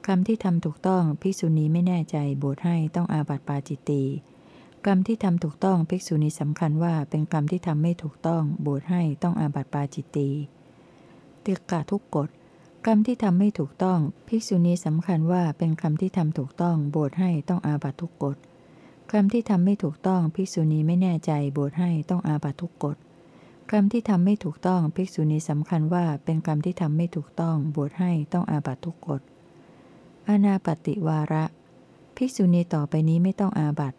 กรรมที่ทำถูกต้องภิกษุณีไม่แน่ใจบทให้ต้องอาบัติปาจิตตีกรรมที่ทำถูกต้องภิกษุณีสำคัญว่าเป็นกรรมที่ทำไม่ถูกต้องบทให้ต้องอาบัติปาจิตตีตึกะทุกกฎกรรมที่ทำไม่ถูกต้องภิกษุณีสำคัญว่าเป็นกรรมที่ทำถูกต้องบวชให้ต้องอาบัตทุกกฎกรรมที่ทำไม่ถูกต้องภิกษุณีไม่แน่ใจบวชให้ต้องอาบัตทุกกฎ กรรมที่ทำไม่ถูกต้องภิกษุณีสำคัญว่าเป็นกรรมที่ทำไม่ถูกต้องบวชให้ต้องอาบัตทุกกฎอนาปติวาระ ภิกษุณีต่อไปนี้ไม่ต้องอาบัต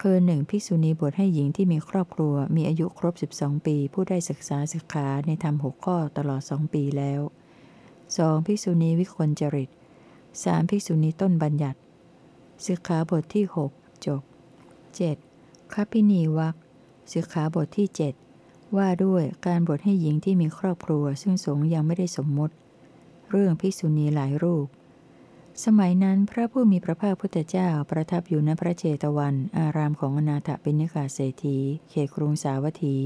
คือหนึ่งภิกษุณีบวชให้หญิงที่มีครอบครัว มีอายุครบ 12 ปี ผู้ได้ศึกษาศึกษาในธรรมหกข้อตลอดสองปีแล้วสองภิกษุณีวิคลจริตสามภิกษุณีต้นบัญญัติสิกขาบทที่ 6 จบ 7. คัพินีวักสิกขาบทที่ 7 ว่าด้วยการบทให้หญิงที่มีครอบครัว ซึ่งสงยังไม่ได้สมมติ เรื่องภิกษุณีหลายรูป สมัยนั้นพระผู้มีพระภาคพุทธเจ้าประทับอยู่ณพระเจตวัน อารามของอนาถปิณิกาเศรษฐีเขครุงสาวัตถี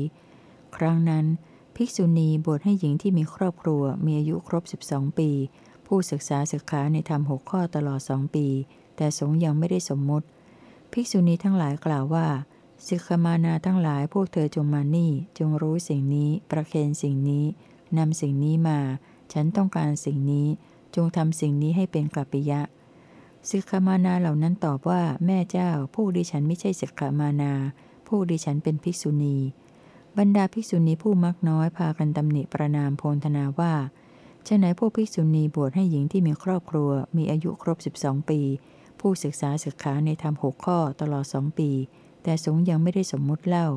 ครั้งนั้น ภิกษุณีบวชให้หญิงที่มีครอบครัวมีอายุครบ 12 ปี ผู้ศึกษาศึกษาในธรรมหกข้อตลอดสองปี แต่สงยังไม่ได้สมมติ ภิกษุณีทั้งหลายกล่าวว่า สิกขมานาทั้งหลายพวกเธอจงมานี่ จงรู้สิ่งนี้ ประเคนสิ่งนี้นำสิ่งนี้มา ฉันต้องการสิ่งนี้ จงทำสิ่งนี้ให้เป็นกัปปิยะสิกขมานาเหล่านั้นตอบว่าแม่เจ้า ผู้ดิฉันไม่ใช่สิกขมานา ผู้ดิฉันเป็นภิกษุณี บรรดาภิกษุณีผู้มักน้อยพากันตำหนิประนามโพลธนาว่าฉะไหนพวกภิกษุณีบวชให้หญิงที่มีครอบครัว มีอายุครบ 12 ปี ผู้ศึกษาศึกษาในธรรมหกข้อตลอดสองปี แต่สงยังไม่ได้สมมุติเล่า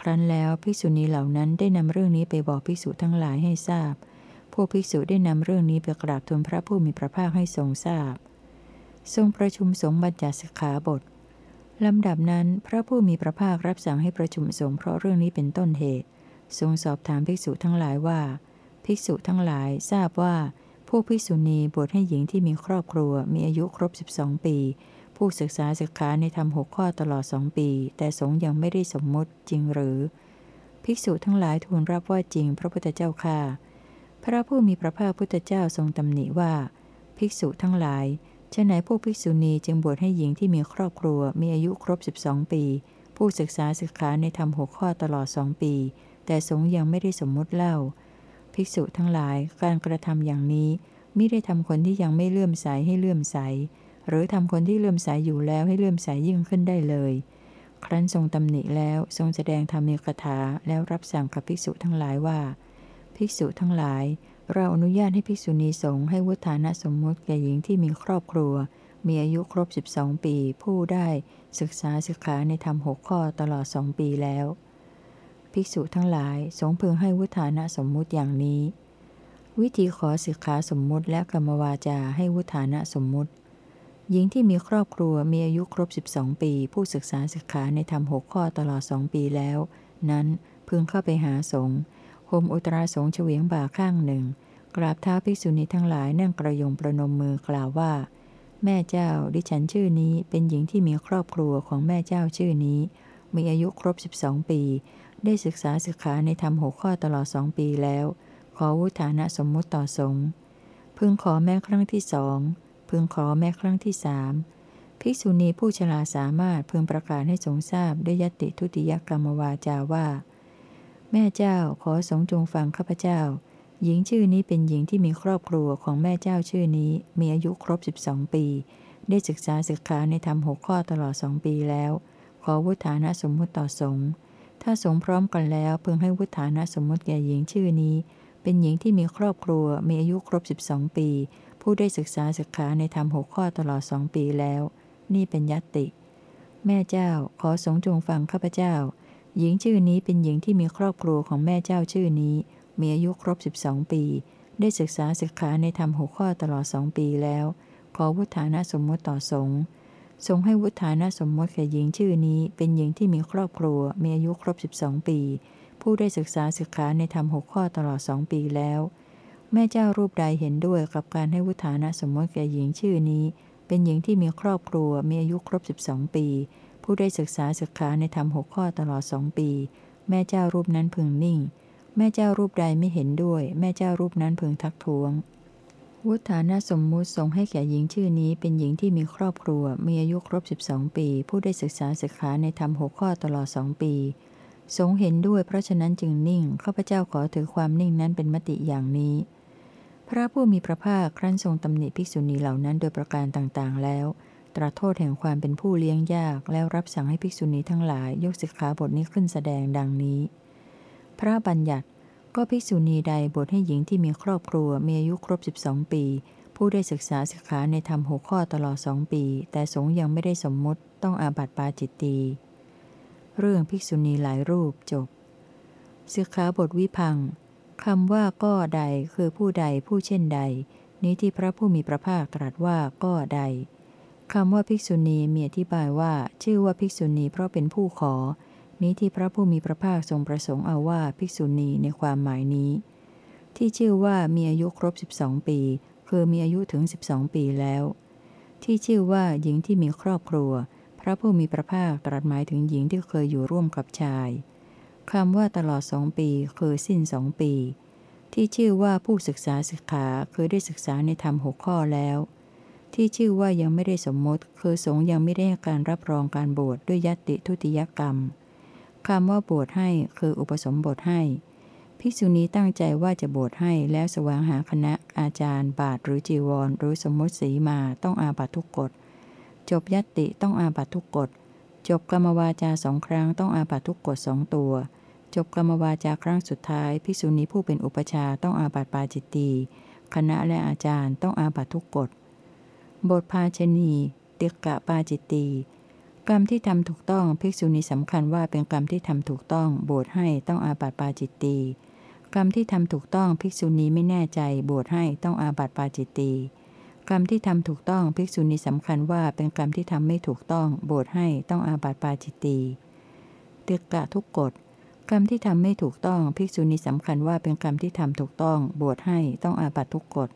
ครั้นแล้วภิกษุณีเหล่านั้นได้นำเรื่องนี้ไปบอกภิกษุทั้งหลายให้ทราบ พวกภิกษุได้นำเรื่องนี้ไปกราบทูลพระผู้มีพระภาคให้ทรงทราบ ทรงประชุมสงฆ์บัญญัติสิกขาบทลำดับนั้นพระผู้มีพระภาครับสั่งให้ประชุมสงฆ์เพราะเรื่องนี้เป็นต้นเหตุ ทรงสอบถามภิกษุทั้งหลายว่า ภิกษุทั้งหลายทราบว่า ผู้ภิกษุณีบวชให้หญิงที่มีครอบครัวมีอายุครบ 12 ปี ผู้ศึกษาศึกษาในธรรมหกข้อตลอดสองปี แต่สงยังไม่ได้สมมติจริงหรือ ภิกษุทั้งหลายทูลรับว่าจริงพระพุทธเจ้าค่ะพระผู้มีพระภาคพุทธเจ้าทรงตำหนิว่า ภิกษุทั้งหลายฉะไหนพวกภิกษุณีจึงบวชให้หญิงที่มีครอบครัวมีอายุครบ 12 ปี ผู้ศึกษาศึกษาในธรรมหกข้อตลอดสองปี แต่สงยังไม่ได้สมมุติเล่า ภิกษุทั้งหลายการกระทำอย่างนี้ไมิได้ทำคนที่ยังไม่เลื่อมใสให้เลื่อมใส หรือทำคนที่เลื่อมใสอยู่แล้วให้เลื่อมใสยยิ่งขึ้นได้เลย ครั้นทรงตำหนิแล้วทรงแสดงธรรมีกถาแล้วรับสั่งกับภิกษุทั้งหลายว่า ภิกษุทั้งหลาย เราอนุญาตให้ภิกษุณีสงฆ์ให้วุฒานะสมมติแก่หญิงที่มีครอบครัว มีอายุครบ 12 ปี ผู้ได้ศึกษาศึกษาในธรรมหกข้อตลอดสองปีแล้ว ภิกษุทั้งหลายสงพึงให้วุฒานะสมมุติอย่างนี้ วิธีขอศึกษาสมมุติและกรรมวาจาให้วุฒานะสมมุติ หญิงที่มีครอบครัวมีอายุครบ 12 ปี ผู้ศึกษาศึกษาในธรรมหกข้อตลอดสองปีแล้ว นั้นพึงเข้าไปหาสงฆ์ห่มอุตราสงฆ์เฉวียงบ่าข้างหนึ่ง กราบเท้าภิกษุณีทั้งหลายนั่งกระยงประนมมือกล่าวว่า แม่เจ้าดิฉันชื่อนี้เป็นหญิงที่มีครอบครัวของแม่เจ้าชื่อนี้ มีอายุครบ 12 ปี ได้ศึกษาศึกษาในธรรมหกข้อตลอดสองปีแล้ว ขอวุฒานะสมมุติต่อสงฆ์พึงขอแม้ครั้งที่สอง พึงขอแม้ครั้งที่สามภิกษุณีผู้ฉลาสามารถพึงประกาศให้สงทราบด้วยยติทุติยกรรมวาจาว่า แม่เจ้าขอสงจงฟังข้าพเจ้า หญิงชื่อนี้เป็นหญิงที่มีครอบครัวของแม่เจ้าชื่อนี้ มีอายุครบ 12 ปี ได้ศึกษาศึกษาในธรรมหกข้อตลอดสองปีแล้ว ขอวุฒานะสมมุติต่อสงฆ์ถ้าสงพร้อมกันแล้วพึงให้วุฒานะสมมุติแก่หญิงชื่อนี้ เป็นหญิงที่มีครอบครัวมีอายุครบ 12 ปี ผู้ได้ศึกษาศึกษาในธรรมหกข้อตลอดสองปีแล้ว นี่เป็นยัตติ แม่เจ้าขอสงจงฟังข้าพเจ้า หญิงชื่อนี้เป็นหญิงที่มีครอบครัวของแม่เจ้าชื่อนี้ มีอายุครบ 12 ปี ได้ศึกษาศึกษาในธรรมหกข้อตลอดสองปีแล้ว ขอวุฒานะสมมติต่อสงฆ์ทรงให้วุฒานะสมมติแก่หญิงชื่อนี้ เป็นหญิงที่มีครอบครัว มีอายุครบ 12 ปี ผู้ได้ศึกษาศึกษาในธรรมหกข้อตลอดสองปีแล้ว แม่เจ้ารูปใดเห็นด้วยกับการให้วุฒานะสมมติแก่หญิงชื่อนี้ เป็นหญิงที่มีครอบครัวมีอายุครบ 12 ปี ผู้ได้ศึกษาศึกษาในธรรมหกข้อตลอดสองปี แม่เจ้ารูปนั้นพึงนิ่ง แม่เจ้ารูปใดไม่เห็นด้วย แม่เจ้ารูปนั้นพึงทักท้วง วุฒานะสมมุติทรงให้แก่หญิงชื่อนี้ เป็นหญิงที่มีครอบครัว มีอายุครบ 12 ปี ผู้ได้ศึกษาศึกษาในธรรมหกข้อตลอดสองปีทรงเห็นด้วยเพราะฉะนั้นจึงนิ่งข้าพเจ้าขอถือความนิ่งนั้นเป็นมติอย่างนี้ พระผู้มีพระภาคครั้นทรงตำหนิภิกษุณีเหล่านั้นโดยประการต่างๆ แล้ว ตรัสโทษแห่งความเป็นผู้เลี้ยงยาก แล้วรับสั่งให้ภิกษุณีทั้งหลายยกสิกขาบทนี้ขึ้นแสดงดังนี้ พระบัญญัติก็ภิกษุณีใดบทให้หญิงที่มีครอบครัวมีอายุครบ 12 ปี ผู้ได้ศึกษาสิกขาในธรรมหกข้อตลอดสองปี แต่สงยังไม่ได้สมมติต้องอาบัติปาจิตตีเรื่องภิกษุณีหลายรูปจบสิกขาบทวิพัง คำว่าก็ใดคือผู้ใดผู้เช่นใด นี้ที่พระผู้มีพระภาคตรัสว่าก็ใดคำว่าภิกษุณีมีอธิบายว่า ชื่อว่าภิกษุณีเพราะเป็นผู้ขอ นี้ที่พระผู้มีพระภาคทรงประสงค์เอาว่าภิกษุณีในความหมายนี้ ที่ชื่อว่ามีอายุครบ 12 ปี คือมีอายุถึง 12 ปีแล้ว ที่ชื่อว่าหญิงที่มีครอบครัว พระผู้มีพระภาคตรัสหมายถึงหญิงที่เคยอยู่ร่วมกับชาย คำว่าตลอดสองปีคือสิ้นสองปี ที่ชื่อว่าผู้ศึกษาศึกษาคือได้ศึกษาในธรรมหกข้อแล้ว ที่ชื่อว่ายังไม่ได้สมมติ คือสงยังไม่ได้การรับรองการบวชดด้วยยติทุติยกรรมคำว่าบวชให้คืออุปสมบทให้ ภิกษุณีตั้งใจว่าจะบวชให้แล้วสว่างหาคณะอาจารย์ บาทหรือจีวร หรือสมมติสีมาต้องอาบัตทุกกฎจบยติต้องอาบัตทุกกฎ จบกรรมวาจาสองครั้งต้องอาบัตทุกกฎสองตัว จบกรรมวาจาครั้งสุดท้ายภิกษุณีผู้เป็นอุปชาต้องอาบัตปาจิตตีคณะและอาจารย์ต้องอาบัตทุกกฎ บทภาชนีติกะปาจิตตีกรรมที่ทำถูกต้องภิกษุณีสำคัญว่าเป็นกรรมที่ทำถูกต้องบวชให้ต้องอาบัตปาจิตตีกรรมที่ทำถูกต้องภิกษุณีไม่แน่ใจบวชให้ต้องอาบัตปาจิตตี กรรมที่ทำถูกต้องภิกษุณีสำคัญว่าเป็นกรรมที่ทำไม่ถูกต้องบวชให้ต้องอาบัติปาจิตตีติกะทุกกฎกรรมที่ทำไม่ถูกต้องภิกษุณีสำคัญว่าเป็นกรรมที่ทำถูกต้องบวชให้ต้องอาบัตทุกกฎ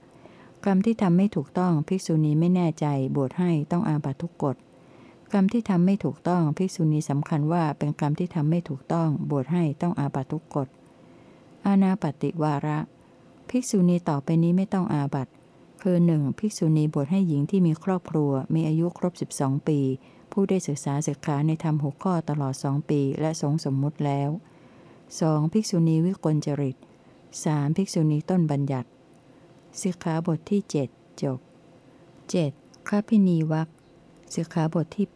กรรมที่ทำไม่ถูกต้องภิกษุณีไม่แน่ใจบวชให้ต้องอาบัตทุกกฎกรรมที่ทำไม่ถูกต้องภิกษุณีสำคัญว่าเป็นกรรมที่ทำไม่ถูกต้องบวชให้ต้องอาบัตทุกกฎอาณาปฏิวาระ ภิกษุณีต่อไปนี้ไม่ต้องอาบัต คือหนึ่งภิกษุณีบวชให้หญิงที่มีครอบครัว มีอายุครบ 12 ปี ผู้ได้ศึกษาศึกษาในธรรมหกข้อตลอดสองปี และสงสมมุติแล้ว 2. ภิกษุณีวิกลจริต 3. ภิกษุณีต้นบัญญัติสิกขาบทที่ 7 จบ 7. ข้าพินีวักสิกขาบทที่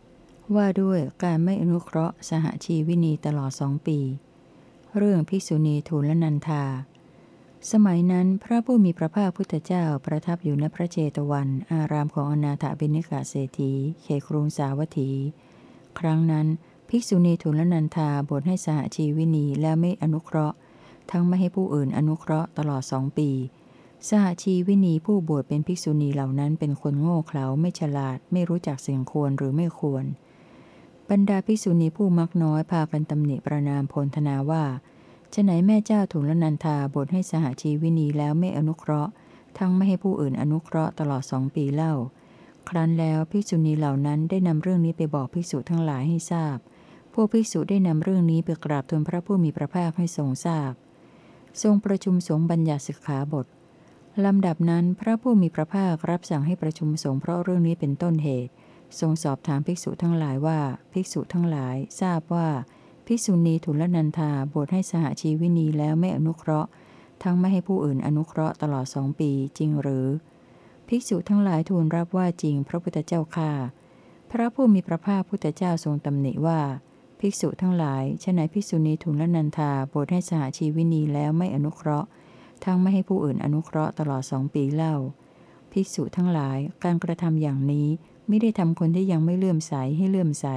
8 ว่าด้วยการไม่อนุเคราะห์สหชีวินีตลอดสองปี เรื่องภิกษุณีทูลนันทา สมัยนั้นพระผู้มีพระภาคพุทธเจ้าประทับอยู่ณพระเจตวัน อารามของอนาถบิณิกาเศรษฐีเขครุงสาวัตถี ครั้งนั้น ภิกษุณีทุลนันทาบทให้สหชีวินีและไม่อนุเคราะห์ ทั้งไม่ให้ผู้อื่นอนุเคราะห์ตลอดสองปี สหชีวินีผู้บวชเป็นภิกษุณีเหล่านั้นเป็นคนโง่เขลาไม่ฉลาด ไม่รู้จักสียงควรหรือไม่ควร บรรดาภิกษุณีผู้มักน้อยพากันตำหนิประนามพลธนาว่า จะไหนแม่เจ้าทุลนันทาบทให้สหชีวินีแล้วไม่อนุเคราะห์ ทั้งไม่ให้ผู้อื่นอนุเคราะห์ตลอดสองปีเล่า ครั้นแล้วภิกษุณีเหล่านั้นได้นำเรื่องนี้ไปบอกภิกษุทั้งหลายให้ทราบวกภิกษุได้นำเรื่องนี้ไปกราบทูลพระผู้มีพระภาคให้ทรงทราบ ทรงประชุมสงฆ์บัญญัติสิกขาบทลำดับนั้นพระผู้มีพระภาครับสั่งให้ประชุมสงฆ์เพราะเรื่องนี้เป็นต้นเหตุ ทรงสอบถามภิกษุทั้งหลายว่า ภิกษุทั้งหลายทราบว่า ภิกษุณีทุลนันธาบทให้สหชีวินีแล้วไม่อนุเคราะห์ ทั้งไม่ให้ผู้อื่นอนุเคราะห์ตลอดสองปีจริงหรือ ภิกษุทั้งหลายทูลรับว่าจริงพระพุทธเจ้าค่าพระผู้มีพระภาคพุทธเจ้าทรงตำหนิว่า ภิกษุทั้งหลายฉนัยภิกษุณีทุลนันธาบทให้สหชีวินีแล้วไม่อนุเคราะห์ ทั้งไม่ให้ผู้อื่นอนุเคราะห์ตลอดสองปีเล่า ภิกษุทั้งหลายการกระทำอย่างนี้ไม่ได้ทำคนที่ยังไม่เลื่อมใสให้เลื่อมใส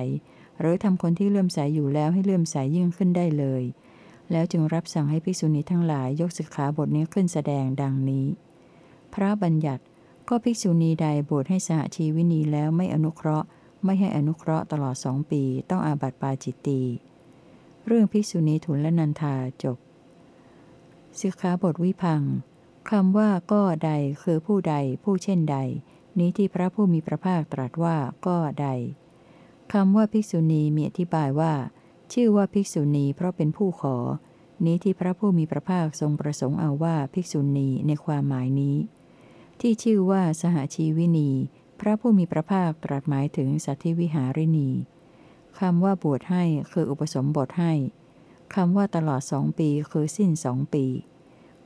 หรือทำคนที่เลื่อมใสอยู่แล้วให้เลื่อมใสยิ่งขึ้นได้เลย แล้วจึงรับสั่งให้ภิกษุณีทั้งหลายยกสิกขาบทนี้ขึ้นแสดงดังนี้ พระบัญญัติก็ภิกษุณีใดบทให้สหชีวินีแล้วไม่อนุเคราะห์ ไม่ให้อนุเคราะห์ตลอดสองปี ต้องอาบัติปาจิตตีเรื่องภิกษุณีทุนและนันทาจบสิกขาบทวิพังคำว่าก็ใดคือผู้ใดผู้เช่นใด นี้ที่พระผู้มีพระภาคตรัสว่าก็ใด คำว่าภิกษุณีมีอธิบายว่า ชื่อว่าภิกษุณีเพราะเป็นผู้ขอ นี้ที่พระผู้มีพระภาคทรงประสงค์เอาว่าภิกษุณีในความหมายนี้ ที่ชื่อว่าสหชีวินี พระผู้มีพระภาคตรัสหมายถึงสัตธิวิหารินีคำว่าบวชให้คืออุปสมบทให้คำว่าตลอดสองปีคือสิ้นสองปี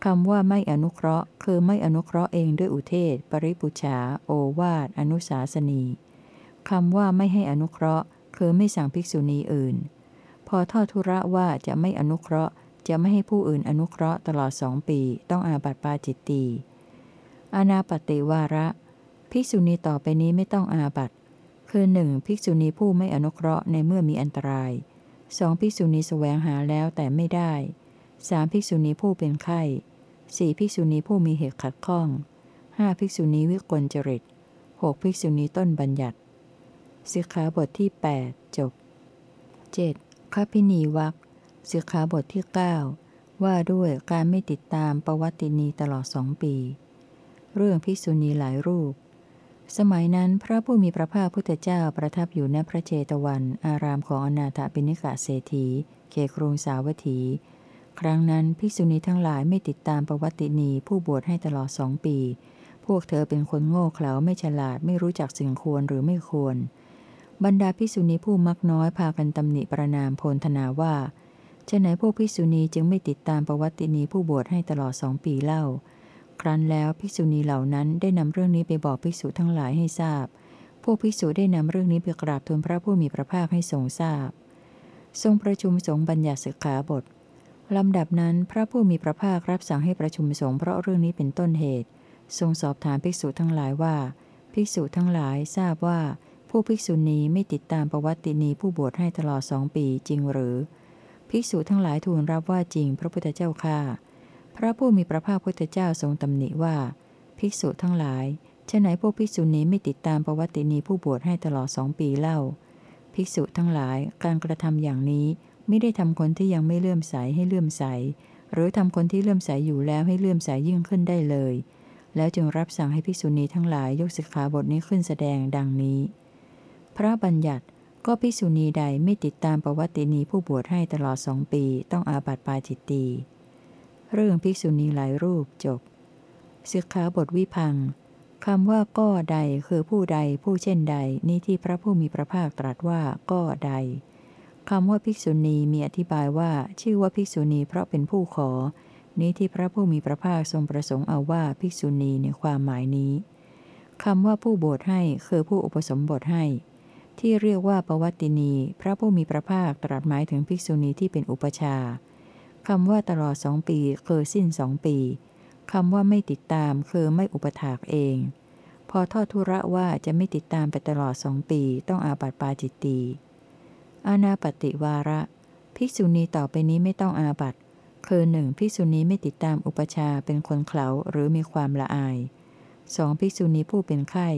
คำว่าไม่อนุเคราะห์ คือไม่อนุเคราะห์เองด้วยอุเทศ ปริปุชา โอวาท อนุสาสนี คำว่าไม่ให้อนุเคราะห์ คือไม่สั่งภิกษุณีอื่น พอทอดทุระว่าจะไม่อนุเคราะห์ จะไม่ให้ผู้อื่นอนุเคราะห์ตลอดสองปี ต้องอาบัติปาจิตตีอนาปติวาระ ภิกษุณีต่อไปนี้ไม่ต้องอาบัติ คือหนึ่งภิกษุณีผู้ไม่อนุเคราะห์ในเมื่อมีอันตรายสองภิกษุณีแสวงหาแล้วแต่ไม่ได้สามภิกษุณีผู้เป็นไข้สี่ภิกษุณีผู้มีเหตุขัดข้องห้าภิกษุณีวิกลจริตหกภิกษุณีต้นบัญญัติ สิกขาบทที่ 8 จบ 7. ข้าพินีวักสิกขาบทที่ 9 ว่าด้วยการไม่ติดตามประวัตินีตลอดสองปี เรื่องภิกษุณีหลายรูป สมัยนั้นพระผู้มีพระภาคพุทธเจ้าประทับอยู่ณพระเจตวัน อารามของอนาถปิณิกาเศรษฐีเขครุงสาวัตถี ครั้งนั้นภิกษุณีทั้งหลายไม่ติดตามประวัตินีผู้บวชให้ตลอดสองปี พวกเธอเป็นคนโง่เขลาไม่ฉลาดไม่รู้จักสิ่งควรหรือไม่ควร บรรดาภิกษุณีผู้มักน้อยพากันตำหนิประนามโพลธนาว่าฉะไหนพวกภิกษุณีจึงไม่ติดตามประวัตินีผู้บวชให้ตลอดสองปีเล่า ครั้นแล้วภิกษุณีเหล่านั้นได้นำเรื่องนี้ไปบอกภิกษุทั้งหลายให้ทราบ พวกภิกษุได้นำเรื่องนี้ไปกราบทูลพระผู้มีพระภาคให้ทรงทราบ ทรงประชุมสงฆ์บัญญัติสิกขาบทลำดับนั้นพระผู้มีพระภาครับสั่งให้ประชุมสงฆ์เพราะเรื่องนี้เป็นต้นเหตุ ทรงสอบถามภิกษุทั้งหลายว่า ภิกษุทั้งหลายทราบว่า ผู้ภิกษุณีไม่ติดตามประวัตินีผู้บวชให้ตลอดสองปีจริงหรือ ภิกษุทั้งหลายทูลรับว่าจริงพระพุทธเจ้าค่าพระผู้มีพระภาคพุทธเจ้าทรงตำหนิว่า ภิกษุทั้งหลายฉะไหนพวกภิกษุณีไม่ติดตามประวัตินีผู้บวชให้ตลอดสองปีเล่า ภิกษุทั้งหลายการกระทำอย่างนี้ไม่ได้ทำคนที่ยังไม่เลื่อมใสให้เลื่อมใส หรือทำคนที่เลื่อมใสอยู่แล้วให้เลื่อมใสยิ่งขึ้นได้เลย แล้วจึงรับสั่งให้ภิกษุณีทั้งหลายยกสิกขาบทนี้ขึ้นแสดงดังนี้ พระบัญญัติก็ภิกษุณีใดไม่ติดตามประวัตินีผู้บวชให้ตลอดสองปีต้องอาบัติปาจิตตี เรื่องภิกษุณีหลายรูปจบสิกขาบทวิพังคำว่าก็ใดคือผู้ใดผู้เช่นใดนี้ที่พระผู้มีพระภาคตรัสว่าก็ใดคำว่าภิกษุณีมีอธิบายว่าชื่อว่าภิกษุณีเพราะเป็นผู้ขอ นี้ที่พระผู้มีพระภาคทรงประสงค์เอาว่าภิกษุณีในความหมายนี้คำว่าผู้บวชให้คือผู้อุปสมบทให้ ที่เรียกว่าปวัตินี พระผู้มีพระภาคตรัสหมายถึงภิกษุณีที่เป็นอุปชาคำว่าตลอดสองปีคือสิ้นสองปีคำว่าไม่ติดตามคือไม่อุปถากเอง พอทอดทุระว่าจะไม่ติดตามไปตลอดสองปีต้องอาบัติปาจิตตีอาณาปฏิวาระ ภิกษุณีต่อไปนี้ไม่ต้องอาบัติคือหนึ่งภิกษุณีไม่ติดตามอุปชาเป็นคนเขาหรือมีความละอายสองภิกษุณีผู้เป็นไข้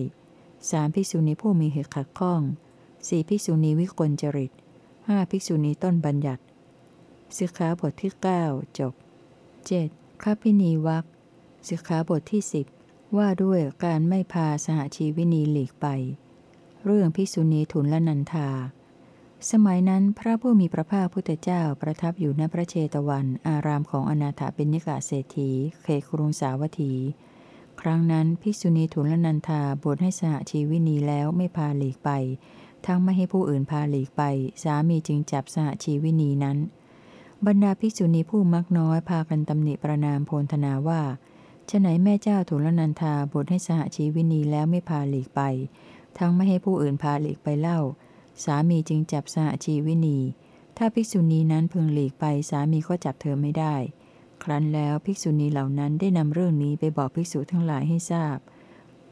สามภิกษุณีผู้มีเหตุขัดข้อง สี่ภิกษุณีวิกลจริตห้าภิกษุณีต้นบัญญัติสิกขาบทที่ 9 จบ 7. ข้าพินีวักสิกขาบทที่ 10 ว่าด้วยการไม่พาสหชีวินีหลีกไป เรื่องภิกษุณีทุนละนันทา สมัยนั้นพระผู้มีพระภาคพุทธเจ้าประทับอยู่ณพระเชตวัน อารามของอนาถาเป็นนิกาเศรษฐีเขตกรุงสาวัตถี ครั้งนั้นภิกษุณีทุลนันธาบวชให้สหชีวินีแล้วไม่พาหลีกไป ทั้งไม่ให้ผู้อื่นพาหลีกไป สามีจึงจับสหชีวินีนั้น บรรดาภิกษุณีผู้มักน้อยพากันตำหนิประนามโพลธนาว่าฉไหนแม่เจ้าทุลนันธาบวชให้สหชีวินีแล้วไม่พาหลีกไป ทั้งไม่ให้ผู้อื่นพาหลีกไปเล่า สามีจึงจับสหชีวินี ถ้าภิกษุณีนั้นพึงหลีกไปสามีก็จับเธอไม่ได้ ครั้นแล้วภิกษุณีเหล่านั้นได้นำเรื่องนี้ไปบอกภิกษุทั้งหลายให้ทราบ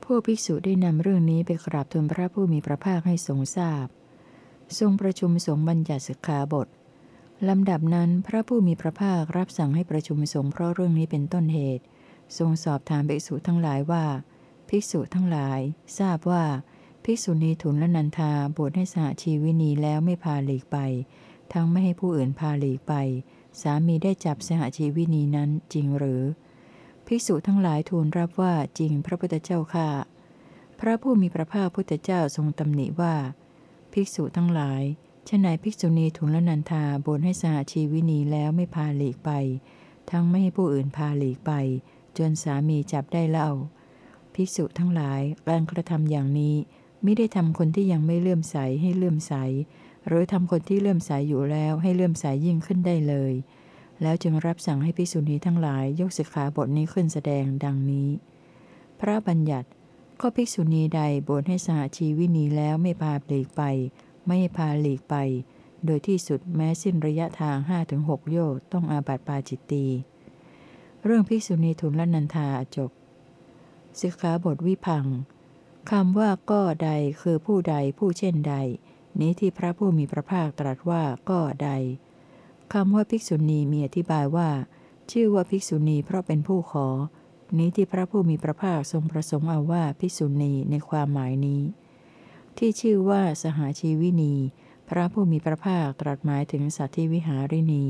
พวกภิกษุได้นำเรื่องนี้ไปกราบทูลพระผู้มีพระภาคให้ทรงทราบ ทรงประชุมสงฆ์บัญญัติสิกขาบทลำดับนั้นพระผู้มีพระภาครับสั่งให้ประชุมสงฆ์เพราะเรื่องนี้เป็นต้นเหตุ ทรงสอบถามภิกษุทั้งหลายว่า ภิกษุทั้งหลาย ทราบว่า ภิกษุณีทุนละนันทาบวชให้สหชีวินีแล้วไม่พาหลีกไป ทั้งไม่ให้ผู้อื่นพาหลีกไป สามีได้จับสหชีวินีนั้นจริงหรือ ภิกษุทั้งหลายทูลรับว่าจริงพระพุทธเจ้าค่ะ พระผู้มีพระภาคพุทธเจ้าทรงตำหนิว่า ภิกษุทั้งหลายฉนัยภิกษุณีทุละนันทาบนให้สหชีวินีแล้วไม่พาหลีกไป ทั้งไม่ให้ผู้อื่นพาหลีกไป จนสามีจับได้เล่า ภิกษุทั้งหลายการกระทำอย่างนี้ไม่ได้ทำคนที่ยังไม่เลื่อมใสให้เลื่อมใส หรือทำคนที่เลื่อมใสอยู่แล้วให้เลื่อมใสยิ่งขึ้นได้เลย แล้วจึงรับสั่งให้ภิกษุณีทั้งหลายยกสิกขาบทนี้ขึ้นแสดงดังนี้ พระบัญญัติก็ภิกษุณีใดบนให้สหชีวินีแล้วไม่พาหลีกไป ไม่พาหลีกไป โดยที่สุดแม้สิ้นระยะทางห้าถึงหกโยชน์ต้องอาบัติปาจิตตีเรื่องภิกษุณีทุนละนันทาจบสิกขาบทวิพังคำว่าก็ใดคือผู้ใดผู้เช่นใด นี้ที่พระผู้มีพระภาคตรัสว่าก็ใด คำว่าภิกษุณีมีอธิบายว่า ชื่อว่าภิกษุณีเพราะเป็นผู้ขอ นี้ที่พระผู้มีพระภาคทรงประสงค์เอาว่าภิกษุณีในความหมายนี้ ที่ชื่อว่าสหาชีวินี พระผู้มีพระภาคตรัสหมายถึงสัตว์ที่วิหารินี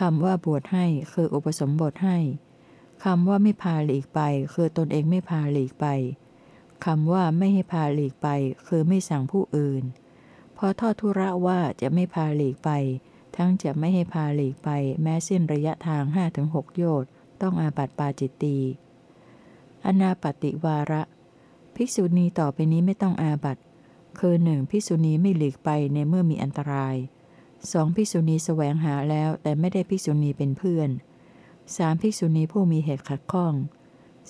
คำว่าบวชให้คืออุปสมบทให้คำว่าไม่พาหลีกไป คือตนเองไม่พาหลีกไปคำว่าไม่ให้พาหลีกไป คือไม่สั่งผู้อื่น พอทอดทุระว่าจะไม่พาหลีกไป ทั้งจะไม่ให้พาหลีกไปแม้สิ้นระยะทางห้าถึงหกโยชน์ ต้องอาบัติปาจิตตีอนาปฏิวาระ ภิกษุณีต่อไปนี้ไม่ต้องอาบัติ คือหนึ่งภิกษุณีไม่หลีกไปในเมื่อมีอันตรายสองภิกษุณีแสวงหาแล้วแต่ไม่ได้ภิกษุณีเป็นเพื่อนสามภิกษุณีผู้มีเหตุขัดข้อง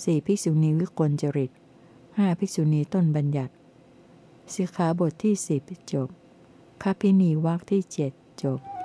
สี่ภิกษุณีวิกลจริตห้าภิกษุณีต้นบัญญัติสิกขาบทที่สิบจบคาพินีวักที่เจ็ดจบ